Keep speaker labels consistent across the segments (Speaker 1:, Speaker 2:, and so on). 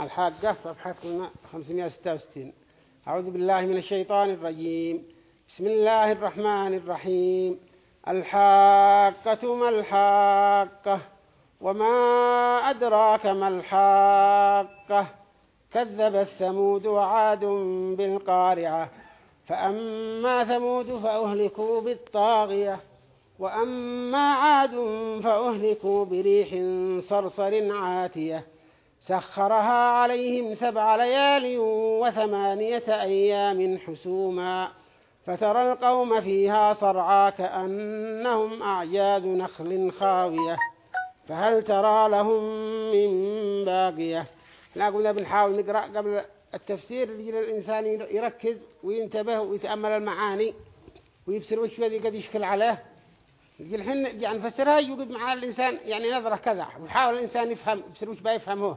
Speaker 1: الحاقة صفحة 566 أعوذ بالله من الشيطان الرجيم. بسم الله الرحمن الرحيم. الحاقة ما الحاقة؟ وما أدراك ما الحاقة؟ كذب الثمود وعاد بالقارعة. فأما ثمود فأهلكوا بالطاغية. وأما عاد فأهلكوا بريح صرصر عاتية. سخرها عليهم سبع ليال وثمانية أيام حسوما. فترى القوم فيها صرعا كأنهم أعجاز نخل خاوية. فهل ترى لهم من باقية؟ لا قلنا بنحاول نقرأ قبل التفسير يجي الإنسان يركز وينتبه ويتأمل المعاني ويبصر وش الذي قد يشكل عليه. الحين يعني نفسرها يوجد مع الإنسان يعني نظرة كذا ويحاول الإنسان يفهم يبصر وش بيفهمه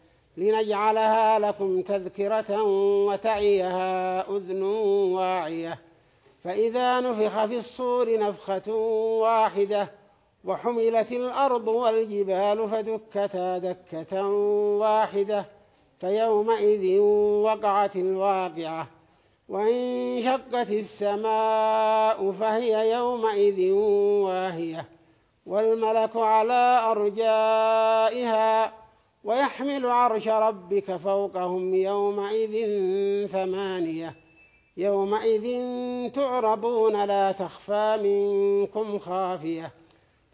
Speaker 1: لنجعلها لكم تذكرة وتعيها أذن واعية. فإذا نفخ في الصور نفخة واحدة وحملت الأرض والجبال فدكتا دكة واحدة فيومئذ وقعت الواقعة. وانشقت السماء فهي يومئذ واهية. والملك على أرجائها ويحمل عرش ربك فوقهم يومئذ ثمانية. يومئذ تعرضون لا تخفى منكم خافية.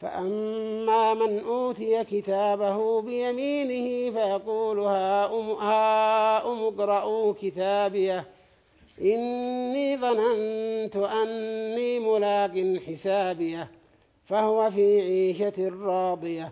Speaker 1: فأما من أوتي كتابه بيمينه فيقول هاؤم اقرءوا كتابيه. إني ظننت أني ملاق حسابيه. فهو في عيشة راضية.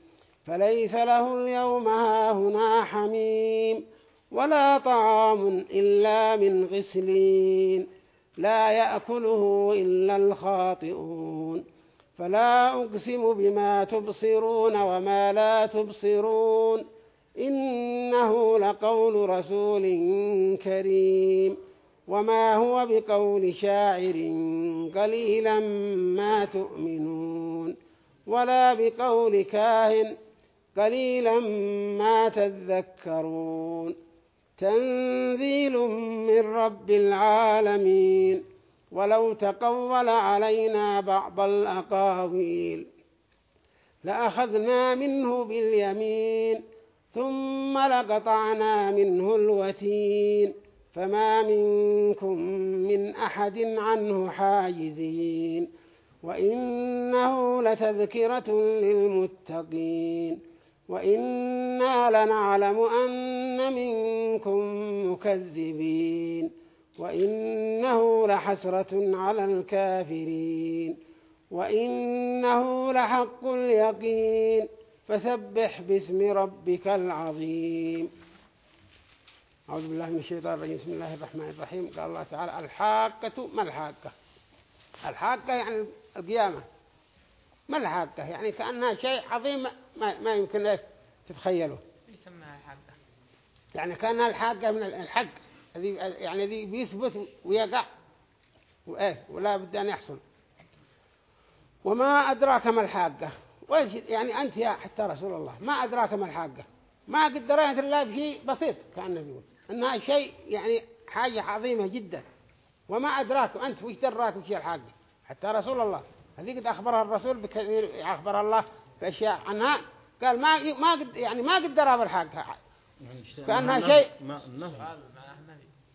Speaker 1: فليس له اليوم هاهنا حميم ولا طعام إلا من غسلين لا يأكله إلا الخاطئون فلا أقسم بما تبصرون وما لا تبصرون إنه لقول رسول كريم وما هو بقول شاعر قليلا ما تؤمنون ولا بقول كاهن قليلا ما تذكرون. تنزيل من رب العالمين. ولو تقول علينا بعض الأقاويل. لأخذنا منه باليمين ثم لقطعنا منه الوتين. فما منكم من أحد عنه حاجزين. وإنه لتذكرة للمتقين. وإنا لنعلم أن منكم مكذبين وإنه لحسرة على الكافرين وإنه لحق اليقين فسبح باسم ربك العظيم. أعوذ بالله من الشيطان الرجيم. بسم الله الرحمن الرحيم. قال الله تعالى الحاقة ما الحاقة؟ الحاقة يعني القيامة. ما الحاقة؟ يعني كأنها شيء عظيم ما, ما يمكن لك تتخيله.
Speaker 2: يسمى حاقة
Speaker 1: يعني كأنها الحاقة من الحق. يعني ذي بيثبت ويقع. وإيه ولا بد أن يحصل. وما أدراك ما الحاقة. يعني أنت يا حتى رسول الله ما أدراك ما الحاقة. ما قد دريت إلا بشيء بسيط كأنه يقول. إنها شيء يعني حاجة عظيمة جدا. وما أدراك أنت وش دراك وش الحاجة حتى رسول الله. هذه قد أخبرها الرسول بكثير أخبر الله بأشياء عنها. قال ما ما قد يعني ما قد درى بالحاجة يعني كأنها شيء
Speaker 2: ما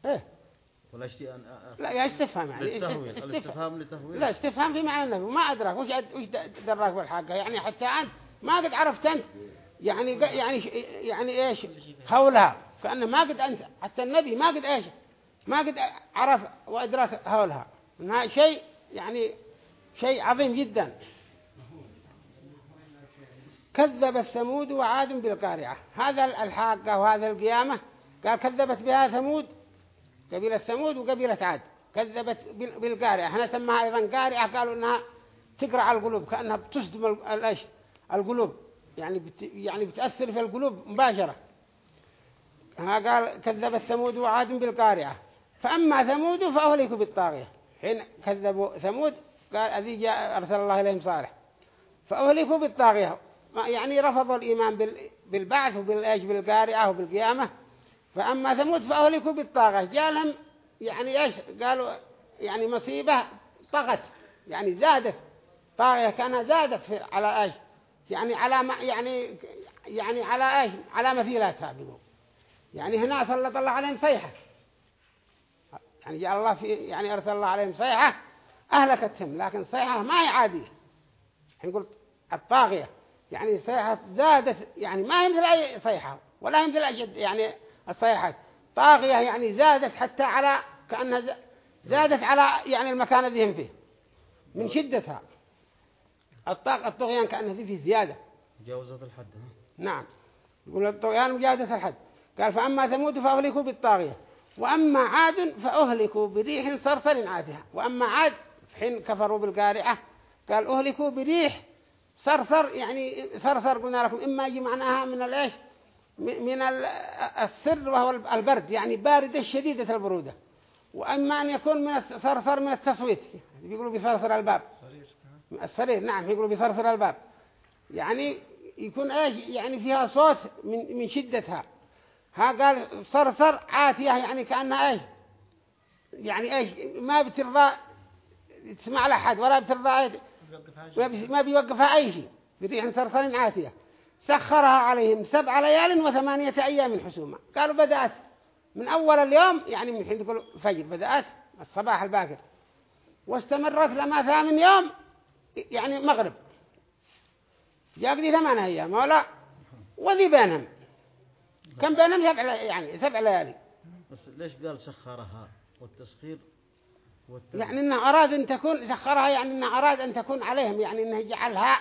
Speaker 1: إيه.
Speaker 2: ولا اشتي
Speaker 1: لا يا استفهام يعني.
Speaker 2: الاستفهام لتهويل.
Speaker 1: لا استفهام في معنى النبي. وما أدراك وش وش دراك بالحاجة يعني حتى أنت ما قد عرفت أنت. يعني يعني يعني إيش؟ حولها كأنه ما قد أنت. حتى النبي ما قد إيش؟ ما قد عرف وأدراك حولها إنها شيء يعني شيء عظيم جدا. كذب الثمود وعاد بالقارعة. هذا الحاقة وهذا القيامة. قال كذبت بها ثمود قبيلة ثمود وقبيلة عاد. كذبت بالقارعة. هنا سماها أيضا قارعة. قالوا إنها تقرع القلوب كأنها بتصدم القلوب. يعني بت يعني بتأثر في القلوب مباشرة. ها قال كذبت ثمود وعاد بالقارعة. فأما ثمود فأهلكوا بالطاغية. حين كذبوا ثمود قال أذي جاء أرسل الله إليهم صالح. فأهلكوا بالطاغية. يعني رفضوا الإيمان بالبعث وبالإيش بالقارعة وبالقيامة. فأما ثمود فأهلكوا بالطاغية جالهم يعني إيش؟ قالوا يعني مصيبة طغت يعني زادت. طاغية كانها زادت على إيش؟ يعني على ما يعني يعني على إيش؟ على مثيلاتها بيقول. يعني هنا سلط الله عليهم صيحة. يعني جعل الله في يعني أرسل الله عليهم صيحة أهلكتهم لكن صيحة ما هي عادية. نقول الطاغية. يعني صيحة زادت يعني ما هي مثل أي صيحة ولا هي مثل أجد يعني الصيحات طاغية يعني زادت حتى على كأنها زادت على يعني المكان الذي هم فيه من شدتها. الطاق الطغيان كأنه فيه زيادة.
Speaker 2: جاوزت الحد
Speaker 1: نعم. يقول الطغيان مجاوزة الحد. قال فأما ثمود فأهلكوا بالطاغية وأما عاد فأهلكوا بريح صرصر عاتها وأما عاد حين كفروا بالقارعة قال أهلكوا بريح صرصر يعني صرصر قلنا لكم إما يجي معناها من الإيش؟ من السر وهو البرد يعني باردة شديدة البرودة. وأما أن يكون من الصرصر من التصويت بيقولوا بصرصر الباب. السرير نعم يقولوا بصرصر الباب. يعني يكون إيش؟ يعني فيها صوت من من شدتها. ها قال صرصر عاتية يعني كأنها إيش؟ يعني إيش؟ ما بترضى تسمع لحد ولا بترضى ما بيوقفها أي شيء. بريح صرصر عاتية. سخرها عليهم سبع ليال وثمانية أيام حسوما قالوا بدأت. من أول اليوم يعني من حين تقول فجر بدأت الصباح الباكر. واستمرت لما ثامن يوم يعني مغرب. يقضي ثمان أيام ولا وذي بينهم. كم بينهم؟ سبع يعني سبع ليالي.
Speaker 2: بس ليش قال سخرها؟ والتسخير
Speaker 1: يعني انه أراد أن تكون سخرها يعني انه أراد أن تكون عليهم يعني انه يجعلها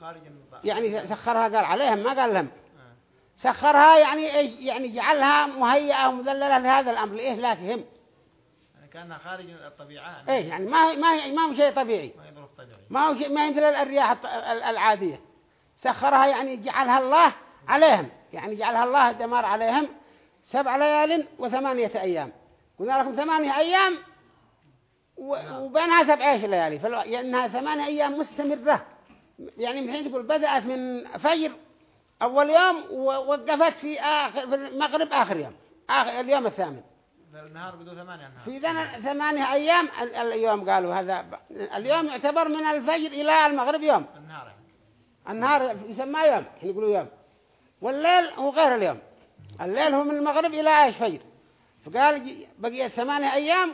Speaker 1: خارج يعني سخرها قال عليهم ما قال لهم. آه. سخرها يعني يعني جعلها مهيئة ومذللة لهذا الأمر لإهلاكهم
Speaker 3: كأنها خارج الطبيعة.
Speaker 1: إيه يعني ما هي ما هي ما هو شيء طبيعي. ما هو شيء ما هي مثل الرياح العادية. سخرها يعني جعلها الله عليهم. يعني جعلها الله دمار عليهم سبع ليال وثمانية أيام. قلنا لكم ثمانية أيام. وبينها سبع ليالي فلأنها ثمانية أيام مستمرة. يعني من حين تقول بدأت من فجر أول يوم ووقفت في آخر في المغرب آخر يوم آخر اليوم الثامن.
Speaker 3: النهار بدو ثمانية النهار.
Speaker 1: في ذن ثمانية أيام اليوم قالوا هذا. اليوم يعتبر من الفجر إلى المغرب يوم.
Speaker 3: النهار.
Speaker 1: النهار يسمى يوم يقولوا يوم. والليل هو غير اليوم. الليل هو من المغرب إلى إيش فجر؟ فقال بقي ثمانية أيام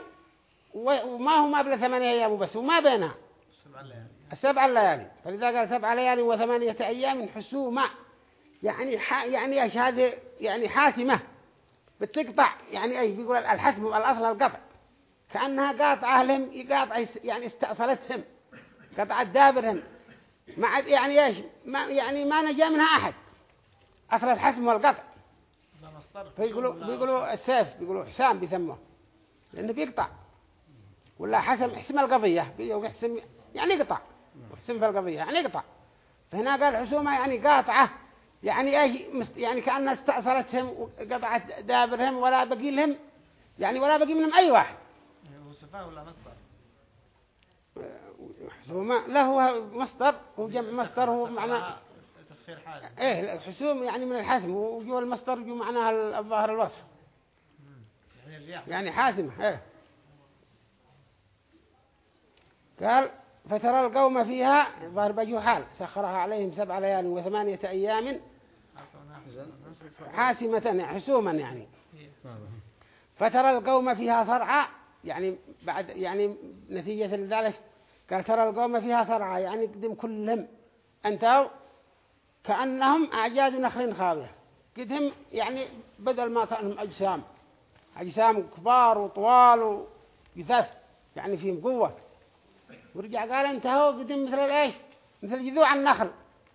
Speaker 1: وما هو ما بلا ثمانية أيام وبس وما بينها السبع الليالي فلذا قال سبع ليالي وثمانية أيام حسومة. يعني ح... يعني إيش هذه؟ يعني حاسمة. بتقطع. يعني إيش؟ بيقول الحسم الاصل القطع. كأنها قاطعة لهم يقاطع يعني استأصلتهم. قطعت دابرهم. ما يعني إيش؟ ما يعني ما نجا منها أحد. أصل الحسم والقطع. فيقولوا بيقولوا السيف بيقولوا حسام بيسموه. لأنه بيقطع. ولا حسم حسم القضية بيحسم يعني قطع وحسم في القضية يعني قطع فهنا قال حسومة يعني قاطعة يعني إيش يعني كأنها استأثرتهم وقطعت دابرهم ولا بقي لهم يعني ولا بقي منهم أي واحد.
Speaker 3: صفة ولا مصدر؟
Speaker 1: حسومة لا هو مصدر هو جمع مصدر هو
Speaker 3: صفة تسخير حال
Speaker 1: إيه الحسوم يعني من الحسم وجو المصدر جو معناها الظاهر الوصف.
Speaker 3: يعني
Speaker 1: يعني حاسمة إيه. قال فترى القوم فيها ضرب جو حال سخرها عليهم سبع ليال وثمانية أيام حاسمة حسوما يعني. فترى القوم فيها صرعى يعني بعد يعني نتيجة ذلك قال ترى القوم فيها صرعى يعني قدم كلهم أنتوا كأنهم أعجاز نخل خاوية. قدهم يعني بدل ما كانهم أجسام. أجسام كبار وطوال وجثث يعني فيهم قوة. ورجع قال انتهوا قدم مثل الايش؟ مثل جذوع النخل.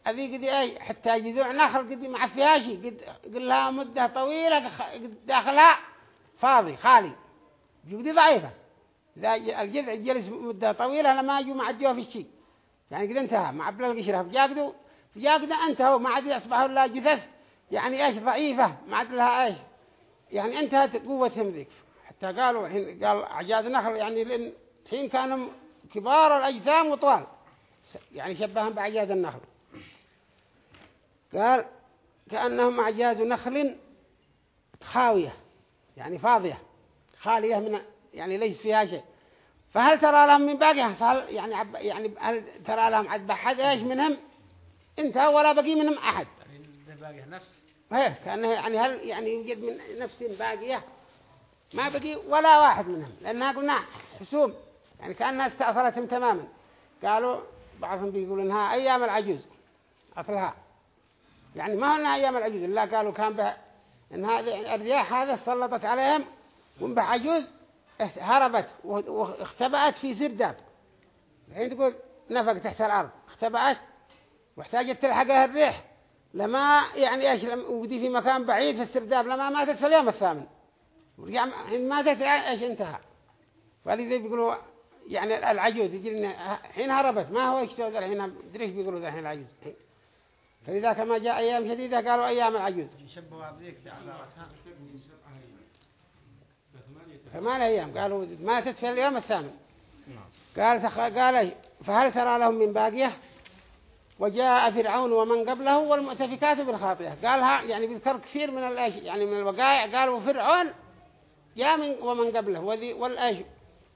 Speaker 1: هذه قد إيش؟ حتى جذوع نخل قد ما فيها شيء. قد لها مدة طويلة قد داخلها فاضي خالي. جودي ضعيفة. إذا الجذع جلس مدة طويلة لما يجوا ما عدوا في الشيء يعني قد انتهى. مع بلا القشرة فجاقدوا فجاقدوا انتهوا ما عاد أصبحوا لا جثث. يعني إيش؟ ضعيفة. ما عاد لها إيش؟ يعني انتهت قوتهم ذيك حتى قالوا حين قال عجاز نخل يعني لأن حين كانوا كبار الأجسام وطوال يعني شبههم بعجاز النخل. قال كأنهم أعجاز نخل خاوية يعني فاضية خالية من يعني ليس فيها شيء. فهل ترى لهم من باقيها فهل يعني عب يعني هل ترى لهم عد أحد؟ إيش منهم؟ أنت ولا بقي منهم أحد.
Speaker 3: يعني باقي نفس
Speaker 1: إيه كأنه يعني هل يعني يوجد من نفس باقية؟ ما بقي ولا واحد منهم لأنها قلنا حسوم. يعني كأنها استأصلتهم تماما. قالوا بعضهم بيقولوا إنها أيام العجوز. أصلها. يعني ما هو إنها أيام العجوز إلا قالوا كان بها إن هذه الرياح هذا سلطت عليهم وانبه عجوز هربت واختبأت في سرداب الحين تقول نفق تحت الأرض اختبأت واحتاجت تلحقها الريح. لما يعني إيش ودي في مكان بعيد في السرداب لما ماتت في اليوم الثامن. ورجع ماتت إيش انتهى؟ فلذا بيقولوا يعني العجوز لنا حين هربت ما هو يشتوى ذا الحين دريش بيقولوا ذا الحين العجوز. فلذا كما جاء أيام شديدة قالوا أيام العجوز. ثمان أيام. قالوا ماتت في اليوم الثامن.
Speaker 2: نعم.
Speaker 1: قال. قال فهل ترى لهم من باقية؟ وجاء فرعون ومن قبله والمؤتفكات بالخاطئة. قالها يعني بذكر كثير من الأش يعني من الوقائع. قالوا فرعون جاء من ومن قبله. وذي والأش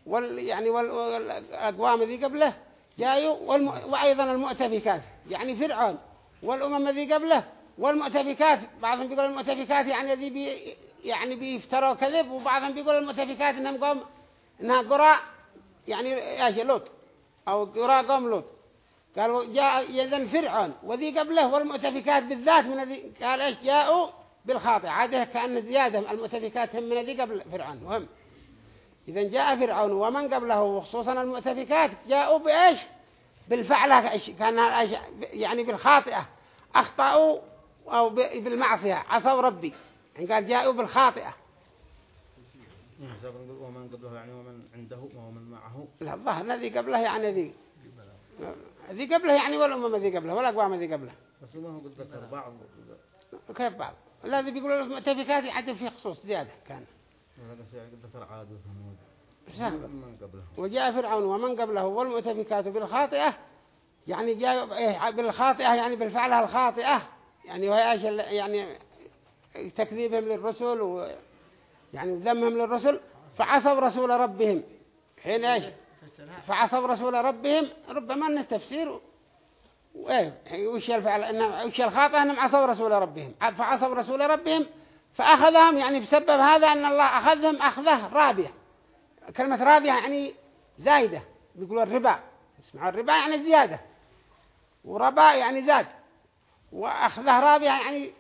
Speaker 1: وال يعني وال- والأقوام ذي قبله جاءوا والم... وأيضا المؤتفكات يعني فرعون والأمم ذي قبله والمؤتفكات بعضهم بيقول المؤتفكات يعني ذي بي يعني بيفتروا كذب وبعضهم بيقول المؤتفكات إنهم قوم إنها قراء يعني إيش لوط أو قراء قوم لوط. قالوا جاء يذن فرعون وذي قبله والمؤتفكات بالذات من ذي قال إيش جاءوا بالخاطئ. عادة كأن زيادة المؤتفكات هم من ذي قبل فرعون مهم إذا جاء فرعون ومن قبله وخصوصا المؤتفكات جاءوا بإيش؟ بالفعلة كأن يعني بالخاطئة. أخطأوا أو بالمعصية. عصوا ربي. يعني قال جاءوا بالخاطئة.
Speaker 2: ومن قبله يعني ومن عنده ومن معه.
Speaker 1: لا الظاهر الذي قبله يعني ذي. ذي قبله يعني والأمم ذي قبله والأقوام ذي قبله.
Speaker 2: بس ما هو قد ذكر بعض.
Speaker 1: كيف بعض؟ الذي بيقولوا المؤتفكات يعدل فيه خصوص زيادة كان.
Speaker 2: يعني ذكر عاد وثمود.
Speaker 1: سهل.
Speaker 2: من قبله.
Speaker 1: وجاء فرعون ومن قبله والمؤتفكات بالخاطئة يعني جاء إيه بالخاطئة يعني بالفعلة الخاطئة يعني وهي يعني تكذيبهم للرسل ويعني ذمهم للرسل فعصوا رسول ربهم. حين
Speaker 3: إيش؟
Speaker 1: فعصوا رسول ربهم ربما إن التفسير وايه يعني وش الفعل؟ ان وش الخاطئ إنهم عصوا رسول ربهم. فعصوا رسول ربهم فأخذهم يعني بسبب هذا أن الله أخذهم أخذة رابية. كلمة رابية يعني زايدة. بيقولوا الربا. اسمعوا الربا يعني زيادة. وربا يعني زاد. وأخذة رابية يعني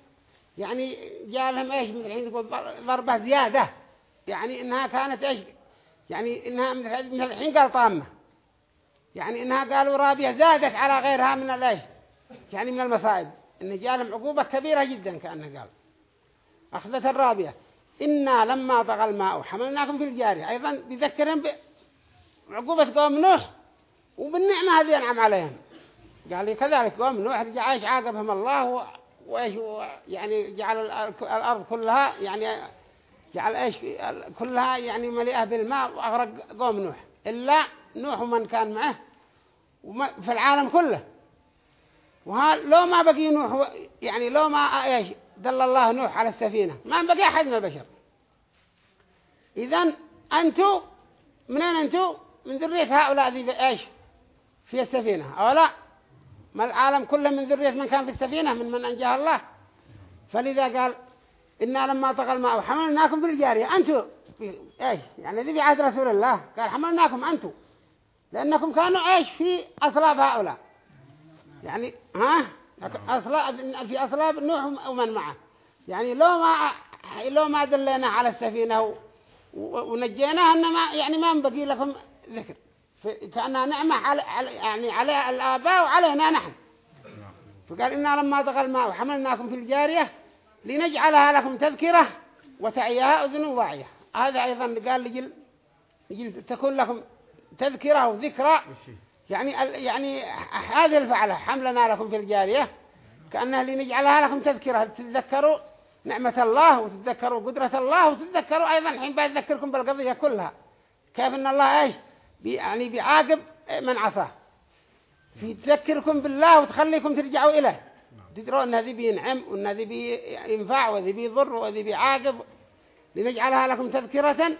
Speaker 1: يعني جاء لهم إيش؟ من الحين يقول ضربة زيادة. يعني إنها كانت إيش؟ يعني إنها من الحين قال طامة. يعني إنها قالوا رابية زادت على غيرها من الإيش؟ يعني من المصائب. إن جاء لهم عقوبة كبيرة جدا كأنه قال. أخذت الرابية. إنا لما طغى الماء حملناكم في الجارية. أيضا بيذكرهم بعقوبه قوم نوح. وبالنعمة هذه أنعم عليهم. قال لي كذلك قوم نوح رجع إيش عاقبهم الله وإيش يعني جعل الأرض كلها يعني جعل إيش كلها يعني مليئة بالماء وأغرق قوم نوح. إلا نوح ومن كان معه في العالم كله. وها لو ما بقي نوح يعني لو ما إيش دل الله نوح على السفينة. ما بقي احد من البشر. اذا أنتو منين أنتو؟ من ذرية هؤلاء ذي إيش؟ في السفينة. أو لا؟ ما العالم كله من ذرية من كان في السفينة؟ من من أنجاه الله. فلذا قال إنا لما طغى الماء وحملناكم في الجارية. أنتم إيش؟ يعني ذي في عهد رسول الله. قال حملناكم أنتم لأنكم كانوا إيش؟ في أصلاب هؤلاء. يعني ها؟ أصلاب في أصلاب نوح ومن معه. يعني لو ما لو ما دلنا على السفينة ونجيناها إنما يعني ما بقي لكم ذكر. كأنها نعمة على يعني على الآباء وعلينا نحن. فقال إنا لما طغى الماء وحملناكم في الجارية لنجعلها لكم تذكرة وتعيها أذن واعية. هذا أيضا قال لجل, لجل تكون لكم تذكرة وذكرى. يعني يعني هذه الفعلة حملنا لكم في الجارية كأنها لنجعلها لكم تذكرة. تتذكروا نعمة الله وتتذكروا قدرة الله وتتذكروا أيضا؟ حين بيذكركم بالقضية كلها. كيف أن الله إيش؟ يعني بيعاقب من عصاه. في تذكركم بالله وتخليكم ترجعوا إليه. تدرون أن هذه بينعم وأن هذه بينفع وهذه بيضر وهذه بيعاقب. لنجعلها لكم تذكرة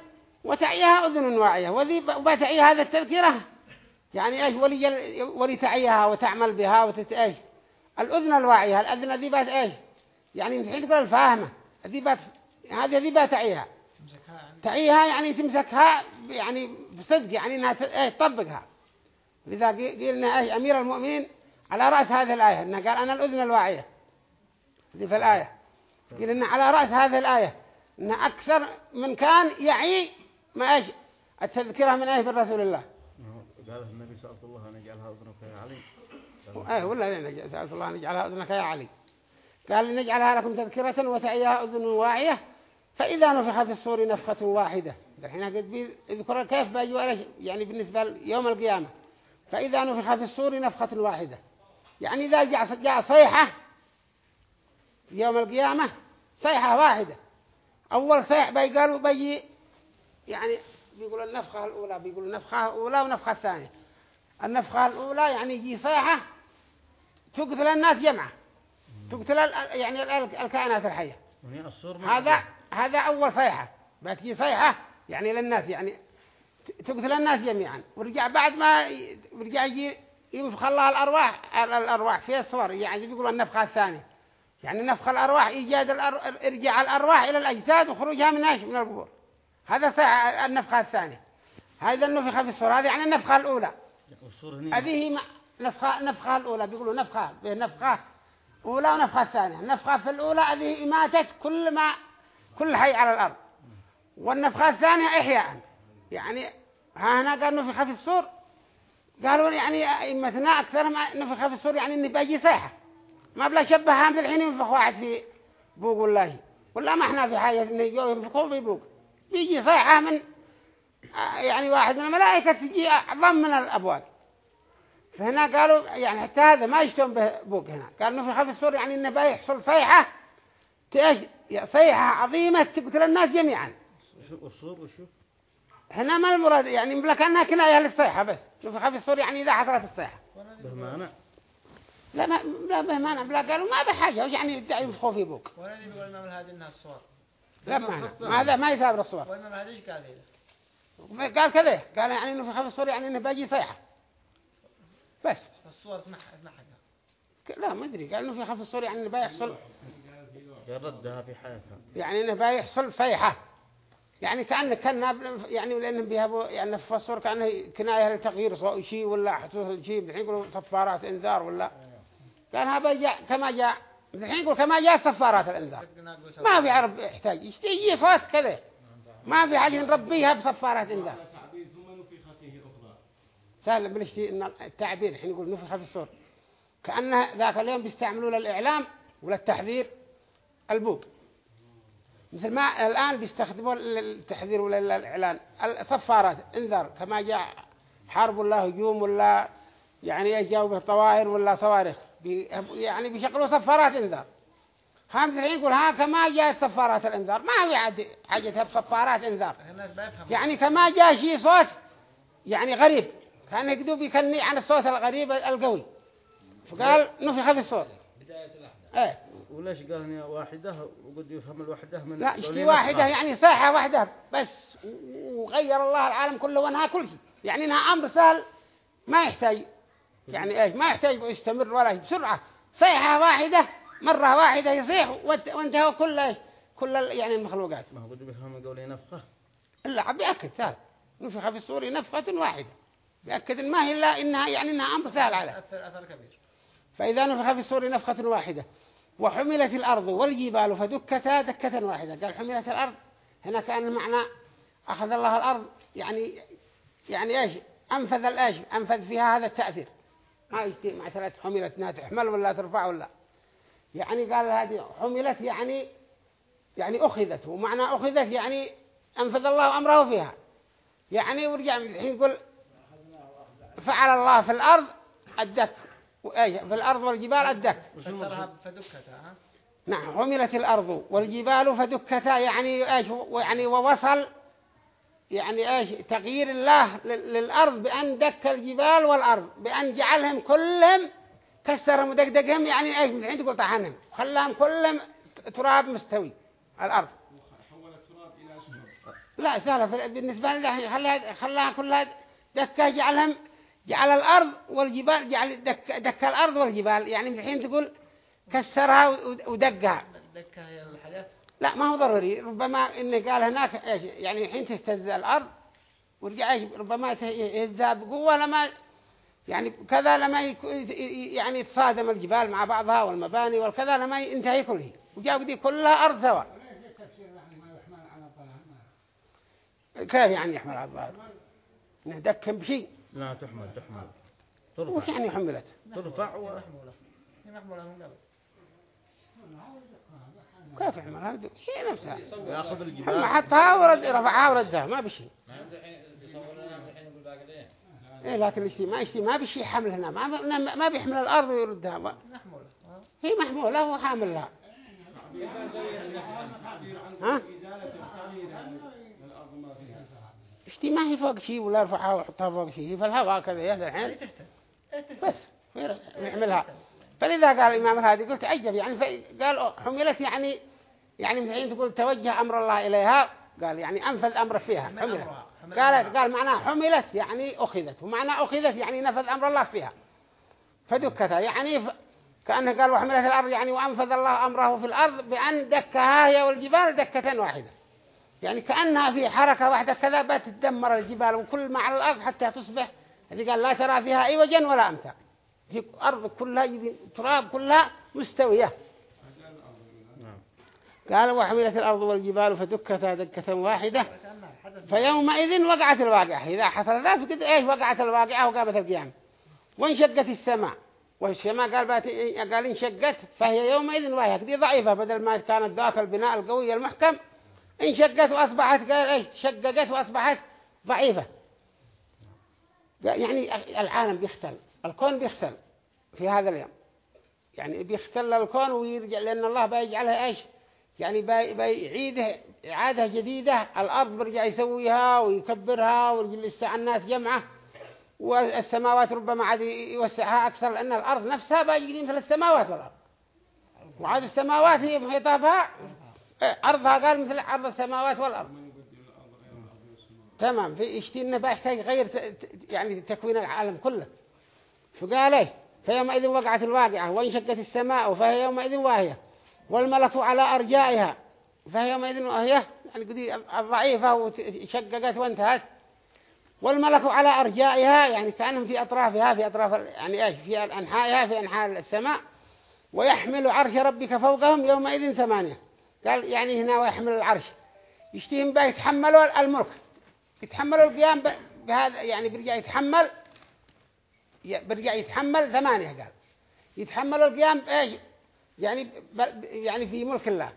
Speaker 1: وتعيها أذن واعية وبتعي هذا التذكرة يعني إيش؟ ولي ولتعيها وتعمل بها وتتأيش الأذن الواعية. الأذن ذي بات إيش؟ يعني الحين تقول الفاهمة. ذي بات هذه ذي بات تعيها. تعيها يعني تمسكها يعني بصدق يعني إنها تطبقها. لذا قلنا إيش؟ أمير المؤمنين على رأس هذه الآية. إنه قال أنا الأذن الواعية. دي في الآية. قال إنه على رأس هذه الآية. إنه أكثر من كان يعي ما إيش؟ التذكرة من إيش؟ بالرسول الله.
Speaker 2: قال النبي سألت الله أن يجعلها أذنك يا علي.
Speaker 1: إيه ولا سألت الله أن يجعلها أذنك يا علي. قال نجعلها لكم تذكرة وتعيها أذن واعية فإذا نفخ في الصور نفخة واحدة. الحين قد يذكر كيف بيجوا يعني بالنسبة ليوم القيامة. فإذا نفخ في الصور نفخة واحدة. يعني إذا جاء جاء صيحة يوم القيامة صيحة واحدة. أول صيح بيقالوا بيجي يعني بيقولوا النفخة الأولى بيقولوا النفخة الأولى والنفخة الثانية. النفخة الأولى يعني يجي صيحة تقتل الناس جمعة. تقتل يعني الكائنات الحية. هذا هذا أول صيحة. بتجي صيحة يعني للناس يعني تقتل الناس جميعا. ورجع بعد ما ورجع يجي ينفخ الله الأرواح الأرواح في الصور. يعني بيقولوا النفخة الثانية. يعني نفخ الأرواح إيجاد الأر... إرجاع الأرواح إلى الأجساد وخروجها من من القبور. هذا النفخة الثانية. هذا النفخة في الصور هذه يعني النفخة الأولى. هذه هي نفخة نفخة الأولى بيقولوا نفخة نفخة أولى ونفخة ثانية. النفخة في الأولى هذه إماتة كل ما كل حي على الأرض. والنفخة الثانية إحياء. يعني ها هنا قال نفخة في الصور. قالوا يعني مثنى أكثر ما نفخ في الصور يعني إنه بيجي صيحة. ما بلا شبهها في الحين ينفخ واحد في بوق والله. ولا ما إحنا في حاجة ينفخوا في بوق. بيجي صيحة من يعني واحد من الملائكة تجي أعظم من الأبواب. فهنا قالوا يعني حتى هذا ما يشتون بوق هنا. قال نفخ في الصور يعني إنه بيحصل صيحة تأج صيحة عظيمة تقتل الناس جميعا.
Speaker 2: الصور وشو
Speaker 1: هنا ما المراد يعني بلا كأنها كناية للصيحة بس. شوف خفي الصور يعني إذا حصلت الصيحة.
Speaker 2: بهمانة.
Speaker 1: لا ما لا بهمانة. بلا قالوا ما بحاجة. وش يعني يدعي ينفخوا في بوك
Speaker 3: ولا اللي بيقول الإمام الهادي إنها الصور
Speaker 1: لا ما ما هذا ما يسابر الصور
Speaker 3: والإمام الهادي إيش قال هذا
Speaker 1: قال كذا. قال يعني إنه في خفي الصور يعني إنه باجي صيحة. بس.
Speaker 3: الصور اسمح اسمح
Speaker 1: لا ما أدري. قال إنه في خفي الصور يعني إنه بيحصل
Speaker 2: ردها في حياتها
Speaker 1: يعني إنه بيحصل صيحة. يعني كأنه كان يعني لأنهم بيهبوا يعني في الصور كأنه كناية لتغيير شيء ولا حدوث شيء. الحين يقولوا صفارات إنذار ولا كان هذا جاء كما جاء الحين يقول كما جاء صفارات الإنذار ما في عرب يحتاج. يجي صوت كذا. ما في حاجة نربيها بصفارات إنذار سهل بنشتي إن التعبير الحين يقول نفخ في الصور. كأنه ذاك اليوم بيستعملوا للإعلام ولا التحذير البوق. مثل ما الآن بيستخدموا للتحذير ولا للإعلان. الصفارات انذر. كما جاء حرب ولا هجوم ولا يعني يجاوا بالطوائر ولا صواريخ. يعني بيشغلوا صفارات انذار. خامس الحين يقول ها كما جاءت صفارات الانذار. ما في عاد حاجتها بصفارات انذار. يعني كما جاء شيء صوت يعني غريب. كان يكذب يكني عن الصوت الغريب القوي. فقال نفخ في الصوت. إيه.
Speaker 2: وليش قال واحدة؟ وقد يفهم الوحدة من
Speaker 1: لا اشتي واحدة. يعني صيحة واحدة بس. وغير الله العالم كله وانها كل شيء يعني إنها أمر سهل ما يحتاج يعني إيش؟ ما يحتاج يستمر ولا. بسرعة. صيحة واحدة مرة واحدة يصيح وانت- وانتهى كل إيش؟ كل يعني المخلوقات.
Speaker 2: ما هو قد يفهم قولي نفخة.
Speaker 1: إلا عم بيأكد سهل. نفخ في الصور نفخة واحدة. بيأكد ما هي إلا إنها يعني إنها أمر سهل عليه
Speaker 3: أثر أثر كبير.
Speaker 1: فإذا نفخ في الصور نفخة واحدة. وحملت الأرض والجبال فدكتا دكة واحدة. قال حملت الأرض. هنا كأن المعنى أخذ الله الأرض يعني يعني إيش؟ أنفذ الإيش أنفذ فيها هذا التأثير. ما مع ثلاث حملت انها تحمل ولا ترفع ولا؟ يعني قال هذه حملت يعني يعني أخذت ومعنى أخذت يعني أنفذ الله أمره فيها. يعني ورجع الحين يقول فعل الله في الأرض الدك في الأرض والجبال الدك نعم حملت الأرض والجبال فدكتا يعني إيش يعني ووصل يعني إيش؟ تغيير الله لل- للأرض بأن دك الجبال والأرض بأن جعلهم كلهم كسرهم ودقدقهم يعني إيش؟ من تقول طحنهم خلاهم كلهم تراب مستوي الأرض. لا سهلة. بالنسبة لله خلاها خلاها كلها دكة جعلهم جعل الأرض والجبال جعل دك, دك الأرض والجبال. يعني الحين تقول كسرها ود- ودقها.
Speaker 3: الدكة هي الحدث
Speaker 1: لا ما هو ضروري. ربما إنه قال هناك إيش يعني الحين تهتز الأرض ورجع إيش ربما يهزها بقوة لما يعني كذا لما يعني يتصادم الجبال مع بعضها والمباني والكذا لما ينتهي كله. وجاء دي كلها أرض سوا كيف يعني يحمل على الظهر ندكم بشيء.
Speaker 2: لا تحمل تحمل.
Speaker 1: وش
Speaker 2: ترفع
Speaker 1: يعني حملت؟
Speaker 2: ترفع و...
Speaker 3: محمولة هي محمولة من قبل
Speaker 1: كيف يحملها هي نفسها. هم
Speaker 2: الجبال.
Speaker 1: حطها ورد رفعها وردها ما بشيء إيه لكن الشيء ما الشيء ما بشيء حمل هنا. ما ما, ما بيحمل الأرض ويردها. ما- هي محمولة هو حامل لها. ها؟ اشتي ما هي فوق شيء ولا يرفعها ويحطها فوق شيء في الهواء كذا يهدى الحين. بس وير- يحملها. فلذا قال الإمام الهادي قلت عجب يعني قال حملت يعني يعني من حين تقول توجه أمر الله إليها قال يعني أنفذ أمره فيها
Speaker 3: حمل
Speaker 1: حملت قالت. قال معناها حملت يعني أخذت ومعنى أخذت يعني نفذ أمر الله فيها فدكتها يعني. كأنه قال وحملت الأرض يعني وأنفذ الله أمره في الأرض بأن دكها هي والجبال دكة واحدة يعني كأنها في حركة واحدة كذا بتدمر الجبال وكل ما على الأرض حتى تصبح هذه قال لا ترى فيها عوجا ولا أمتا في الأرض كلها تراب كلها مستوية. قال وحملت الأرض والجبال فدكتا دكة واحدة. فيومئذ وقعت الواقعة. إذا حصل ذا فقد إيش وقعت الواقعة وقامت القيامة. وانشقت السماء. والسماء قال بات قال انشقت فهي يومئذ واهية دي ضعيفة. بدل ما كانت ذاك البناء القوي المحكم انشقت وأصبحت قال إيش؟ شققت وأصبحت ضعيفة. يعني العالم بيختل الكون بيختل في هذا اليوم. يعني بيختل الكون ويرجع لأن الله بيجعلها إيش؟ يعني بي- بيعيده إعادة جديدة. الأرض برجع يسويها ويكبرها ويجلس الناس جمعة. والسماوات ربما عاد يوسعها أكثر لأن الأرض نفسها باجي مثل السماوات والأرض. وعاد السماوات هي محيطة بها أرضها قال مثل أرض السماوات والأرض. تمام. في يشتي إنه بيحتاج غير يعني تكوين العالم كله. فقال إيه فيومئذ وقعت الواقعة وانشقت السماء فهي يومئذ واهية. والملك على أرجائها فهي يومئذ واهية يعني الضعيفة وشققت وانتهت. والملك على أرجائها يعني كأنهم في أطرافها في أطراف يعني إيش في أنحائها في أنحاء السماء. ويحمل عرش ربك فوقهم يومئذ ثمانية. قال يعني هنا ويحمل العرش. يشتيهم بقى يتحملوا الملك. يتحملوا القيام بهذا يعني برجع يتحمل. برجع يتحمل ثمانية قال. يتحملوا القيام بإيش؟ يعني ب- يعني في ملك الله.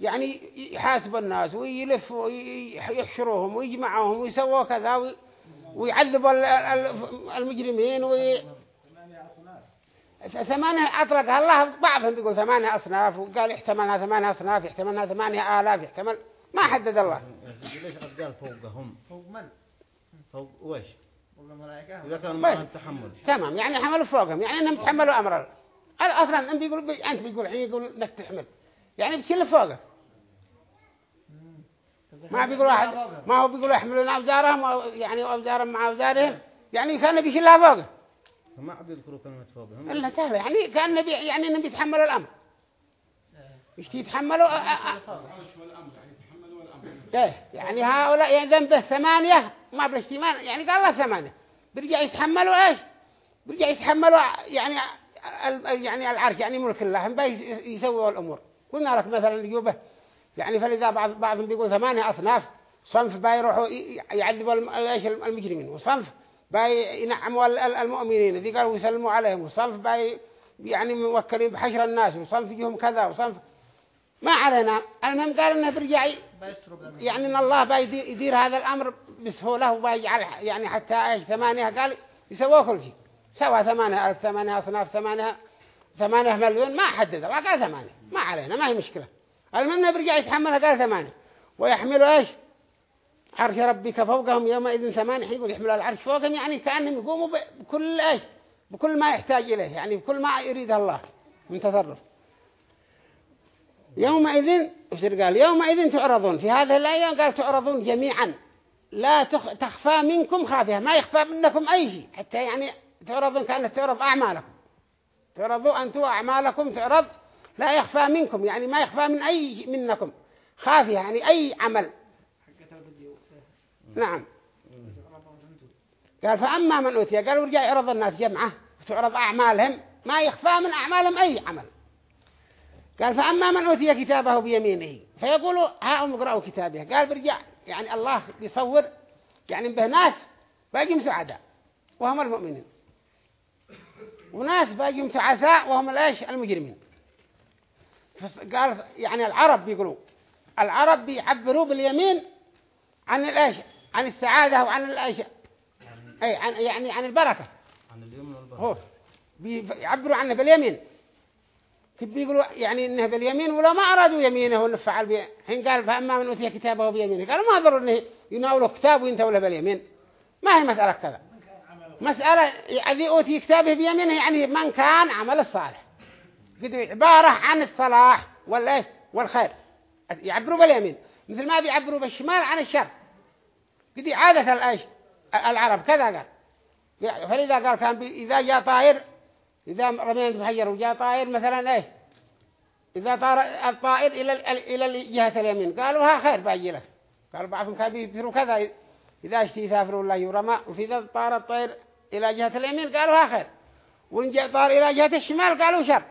Speaker 1: يعني يحاسب الناس ويلف ويحشروهم ويجمعهم ويسووا كذا وي- ويعذبوا ال- ال- المجرمين وي... ثمانية أطلقها الله بعضهم بيقول ثمانية أصناف؟ وقال يحتملها ثمانية أصناف يحتملها ثمانية آلاف يحتمل ما حدد الله.
Speaker 2: ليش قال فوقهم؟
Speaker 3: فوق من؟
Speaker 2: فوق وش؟ إذا كان التحمل.
Speaker 1: تمام. يعني حملوا فوقهم. يعني إنهم تحملوا الله أصلا أنت بيقول بي أنت بيقول حين يقول إنك تحمل. يعني بتشيل فوقك ما بيقول واحد ما هو بيقول يحملون أوزارهم أو يعني أوزارهم مع أوزارهم. يعني كان بيشيلها فوقه.
Speaker 2: فما عم يذكروا كلمة فوقهم
Speaker 1: إلا سهل يعني كان بي يعني إنهم بيتحملوا الأمر. مش يتحملوا أ- أ- أ- إيه. يعني هؤلاء ذنبه ثمانية. ما بالاحتمال يعني قال الله ثمانية برجع يتحملوا إيش؟ برجع يتحملوا يعني يعني العرش يعني ملك الله. هم يسووا الأمور. قلنا لك مثلا الجوبة يعني فلذا بعض بعضهم بيقول ثمانية أصناف. صنف باي يروحوا ي- يعذبوا المجرمين. وصنف باي ينعموا ال- ال- المؤمنين. ذي قالوا يسلموا عليهم. وصنف باي يعني موكلين بحشر الناس. وصنف يجيهم كذا. وصنف ما علينا. المهم قال إنه برجع. يعني إن الله يدير هذا الأمر بسهولة وبيجعل يعني حتى إيش ثمانية قال يسووا كل شيء. سوى ثمانية ألف ثمانية أصناف ثمانية ثمانية مليون ما حدد الله قال ثمانية. ما علينا ما هي مشكلة. المهم برجع يتحملها قال ثمانية. ويحملوا إيش؟ عرش ربك فوقهم يومئذ ثمانية. يقول يحملوا العرش فوقهم يعني كأنهم يقوموا بكل إيش؟ بكل ما يحتاج إليه. يعني بكل ما يريده الله من تصرف. يومئذ وشر قال؟ يومئذ تعرضون. في هذه الأيام قال تعرضون جميعا. لا تخ... تخفى منكم خافية. ما يخفى منكم أي شيء حتى يعني تعرضون كأنك تعرض أعمالكم. تعرضوا أنتوا أعمالكم تعرض لا يخفى منكم. يعني ما يخفى من أي منكم. خافية يعني أي عمل. نعم. قال فأما من أوتي قال ورجع يعرض الناس جمعة وتعرض أعمالهم. ما يخفى من أعمالهم أي عمل. قال فأما من أوتي كتابه بيمينه فيقول ها اقرأوا كتابه قال برجع يعني الله بيصور يعني به ناس باقيهم سعداء وهم المؤمنين. وناس باقيهم تعساء وهم الايش المجرمين. قال يعني العرب بيقولوا العرب بيعبروا باليمين عن الإيش؟ عن السعادة وعن الإيش؟ أي عن يعني عن البركة.
Speaker 2: عن اليمن والبركة.
Speaker 1: هو بيعبروا عنه باليمين. بيقولوا يعني إنه باليمين ولا ما أرادوا يمينه إنه فعل به حين قال فأما من أوتي كتابه بيمينه. قالوا ما ضروا إنه يناولوا كتاب وينتولى باليمين. ما هي مسألة كذا. مسألة الذي أوتي كتابه بيمينه يعني من كان عمل الصالح قد عبارة عن الصلاح والايه والخير. يعبروا باليمين. مثل ما بيعبروا بالشمال عن الشر قد عادة العرب. كذا قال. فلذا قال كان إذا جاء طائر إذا رمينا بحجر وجاء طائر مثلا إيه إذا طار الطائر إلى إلى جهة اليمين. قالوا ها خير باجي لك. قال بعضهم كان كذا. إذا اشتي يسافروا ولا يرمى. وفي ذا طار الطير إلى جهة اليمين قالوا ها خير. وإن جاء طار إلى جهة الشمال قالوا شر.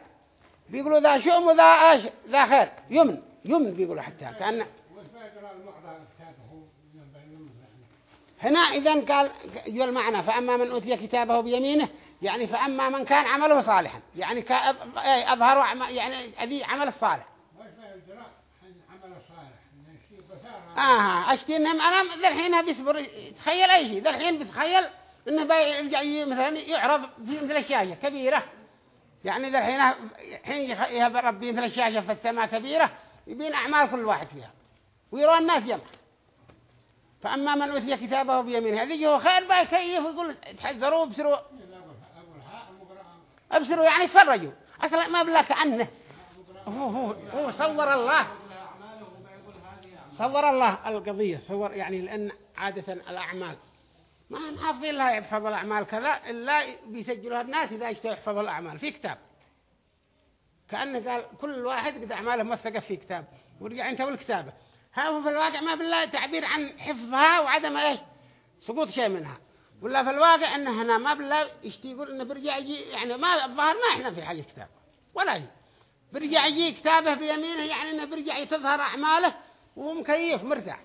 Speaker 1: بيقولوا ذا شؤم وذا إيش؟ ذا خير. يمن. يمن بيقولوا حتى. كأن هنا إذا قال جو المعنى فأما من أوتي كتابه بيمينه يعني فأما من كان عمله صالحا يعني كأب- إيه، يعني أذي عمل الصالح. آه أشتي إنهم أنا ذا الحين بيصبر تخيل أي شيء ذا الحين بتخيل إنه بيرجع مثلا يعرض في مثل الشاشة كبيرة. يعني ذا الحين حين يهب ربي مثل الشاشة في السماء كبيرة يبين أعمال كل واحد فيها ويرى الناس جمع. فأما من أوتي كتابه بيمينه هذه هو خير بقى كيف يقول تحذروا ابصروا أبصروا يعني تفرجوا أصلا ما بلا كأنه هو هو هو صور الله. صور الله القضية. صور يعني لأن عادة الأعمال. ما حافظين لها يحفظ الأعمال كذا إلا بيسجلها الناس إذا اشتوا يحفظ الأعمال. في كتاب. كأنه قال كل واحد قد أعماله موثقة في كتاب. ورجع أنت والكتابة. ها هو في الواقع ما بالله تعبير عن حفظها وعدم إيش؟ سقوط شيء منها. ولا في الواقع انه هنا ما بالله يشتي يقول إنه برجع يجي يعني ما الظاهر ما إحنا في حاجة كتاب ولا هي برجع يجي كتابه بيمينه يعني إنه برجع تظهر أعماله وهو مكيف مرتاح.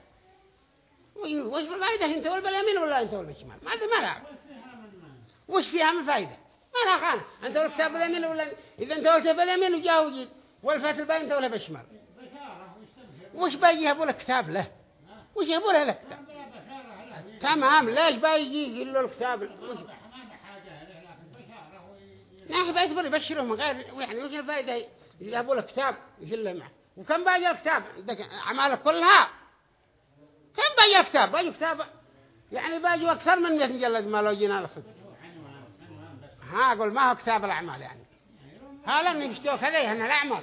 Speaker 1: وش بالفائدة أنت ولا باليمين ولا أنت ولا بالشمال؟ ما ما لها. وش فيها من فائدة؟ ما لها خانة. أنت ولا كتاب باليمين ولا إذا أنت ولا باليمين وجاء وجيت والفات الباقي أنت ولا بالشمال. وش يهبوا لك كتاب له؟ وش يهبوا له كتاب؟ تمام ليش باقي يجي له الكتاب؟ ناحي بيصبر يبشرهم غير يعني وش الفائدة يجيبوا له كتاب يشيله معه. وكم باقي الكتاب أعمالك كلها. كم باقي الكتاب باقي كتاب يعني باقي أكثر من 100 مجلد ما لو جينا الصدق ها أقول ما هو كتاب الأعمال يعني. هذا اللي بيشتوه كذا هنا الأعمال.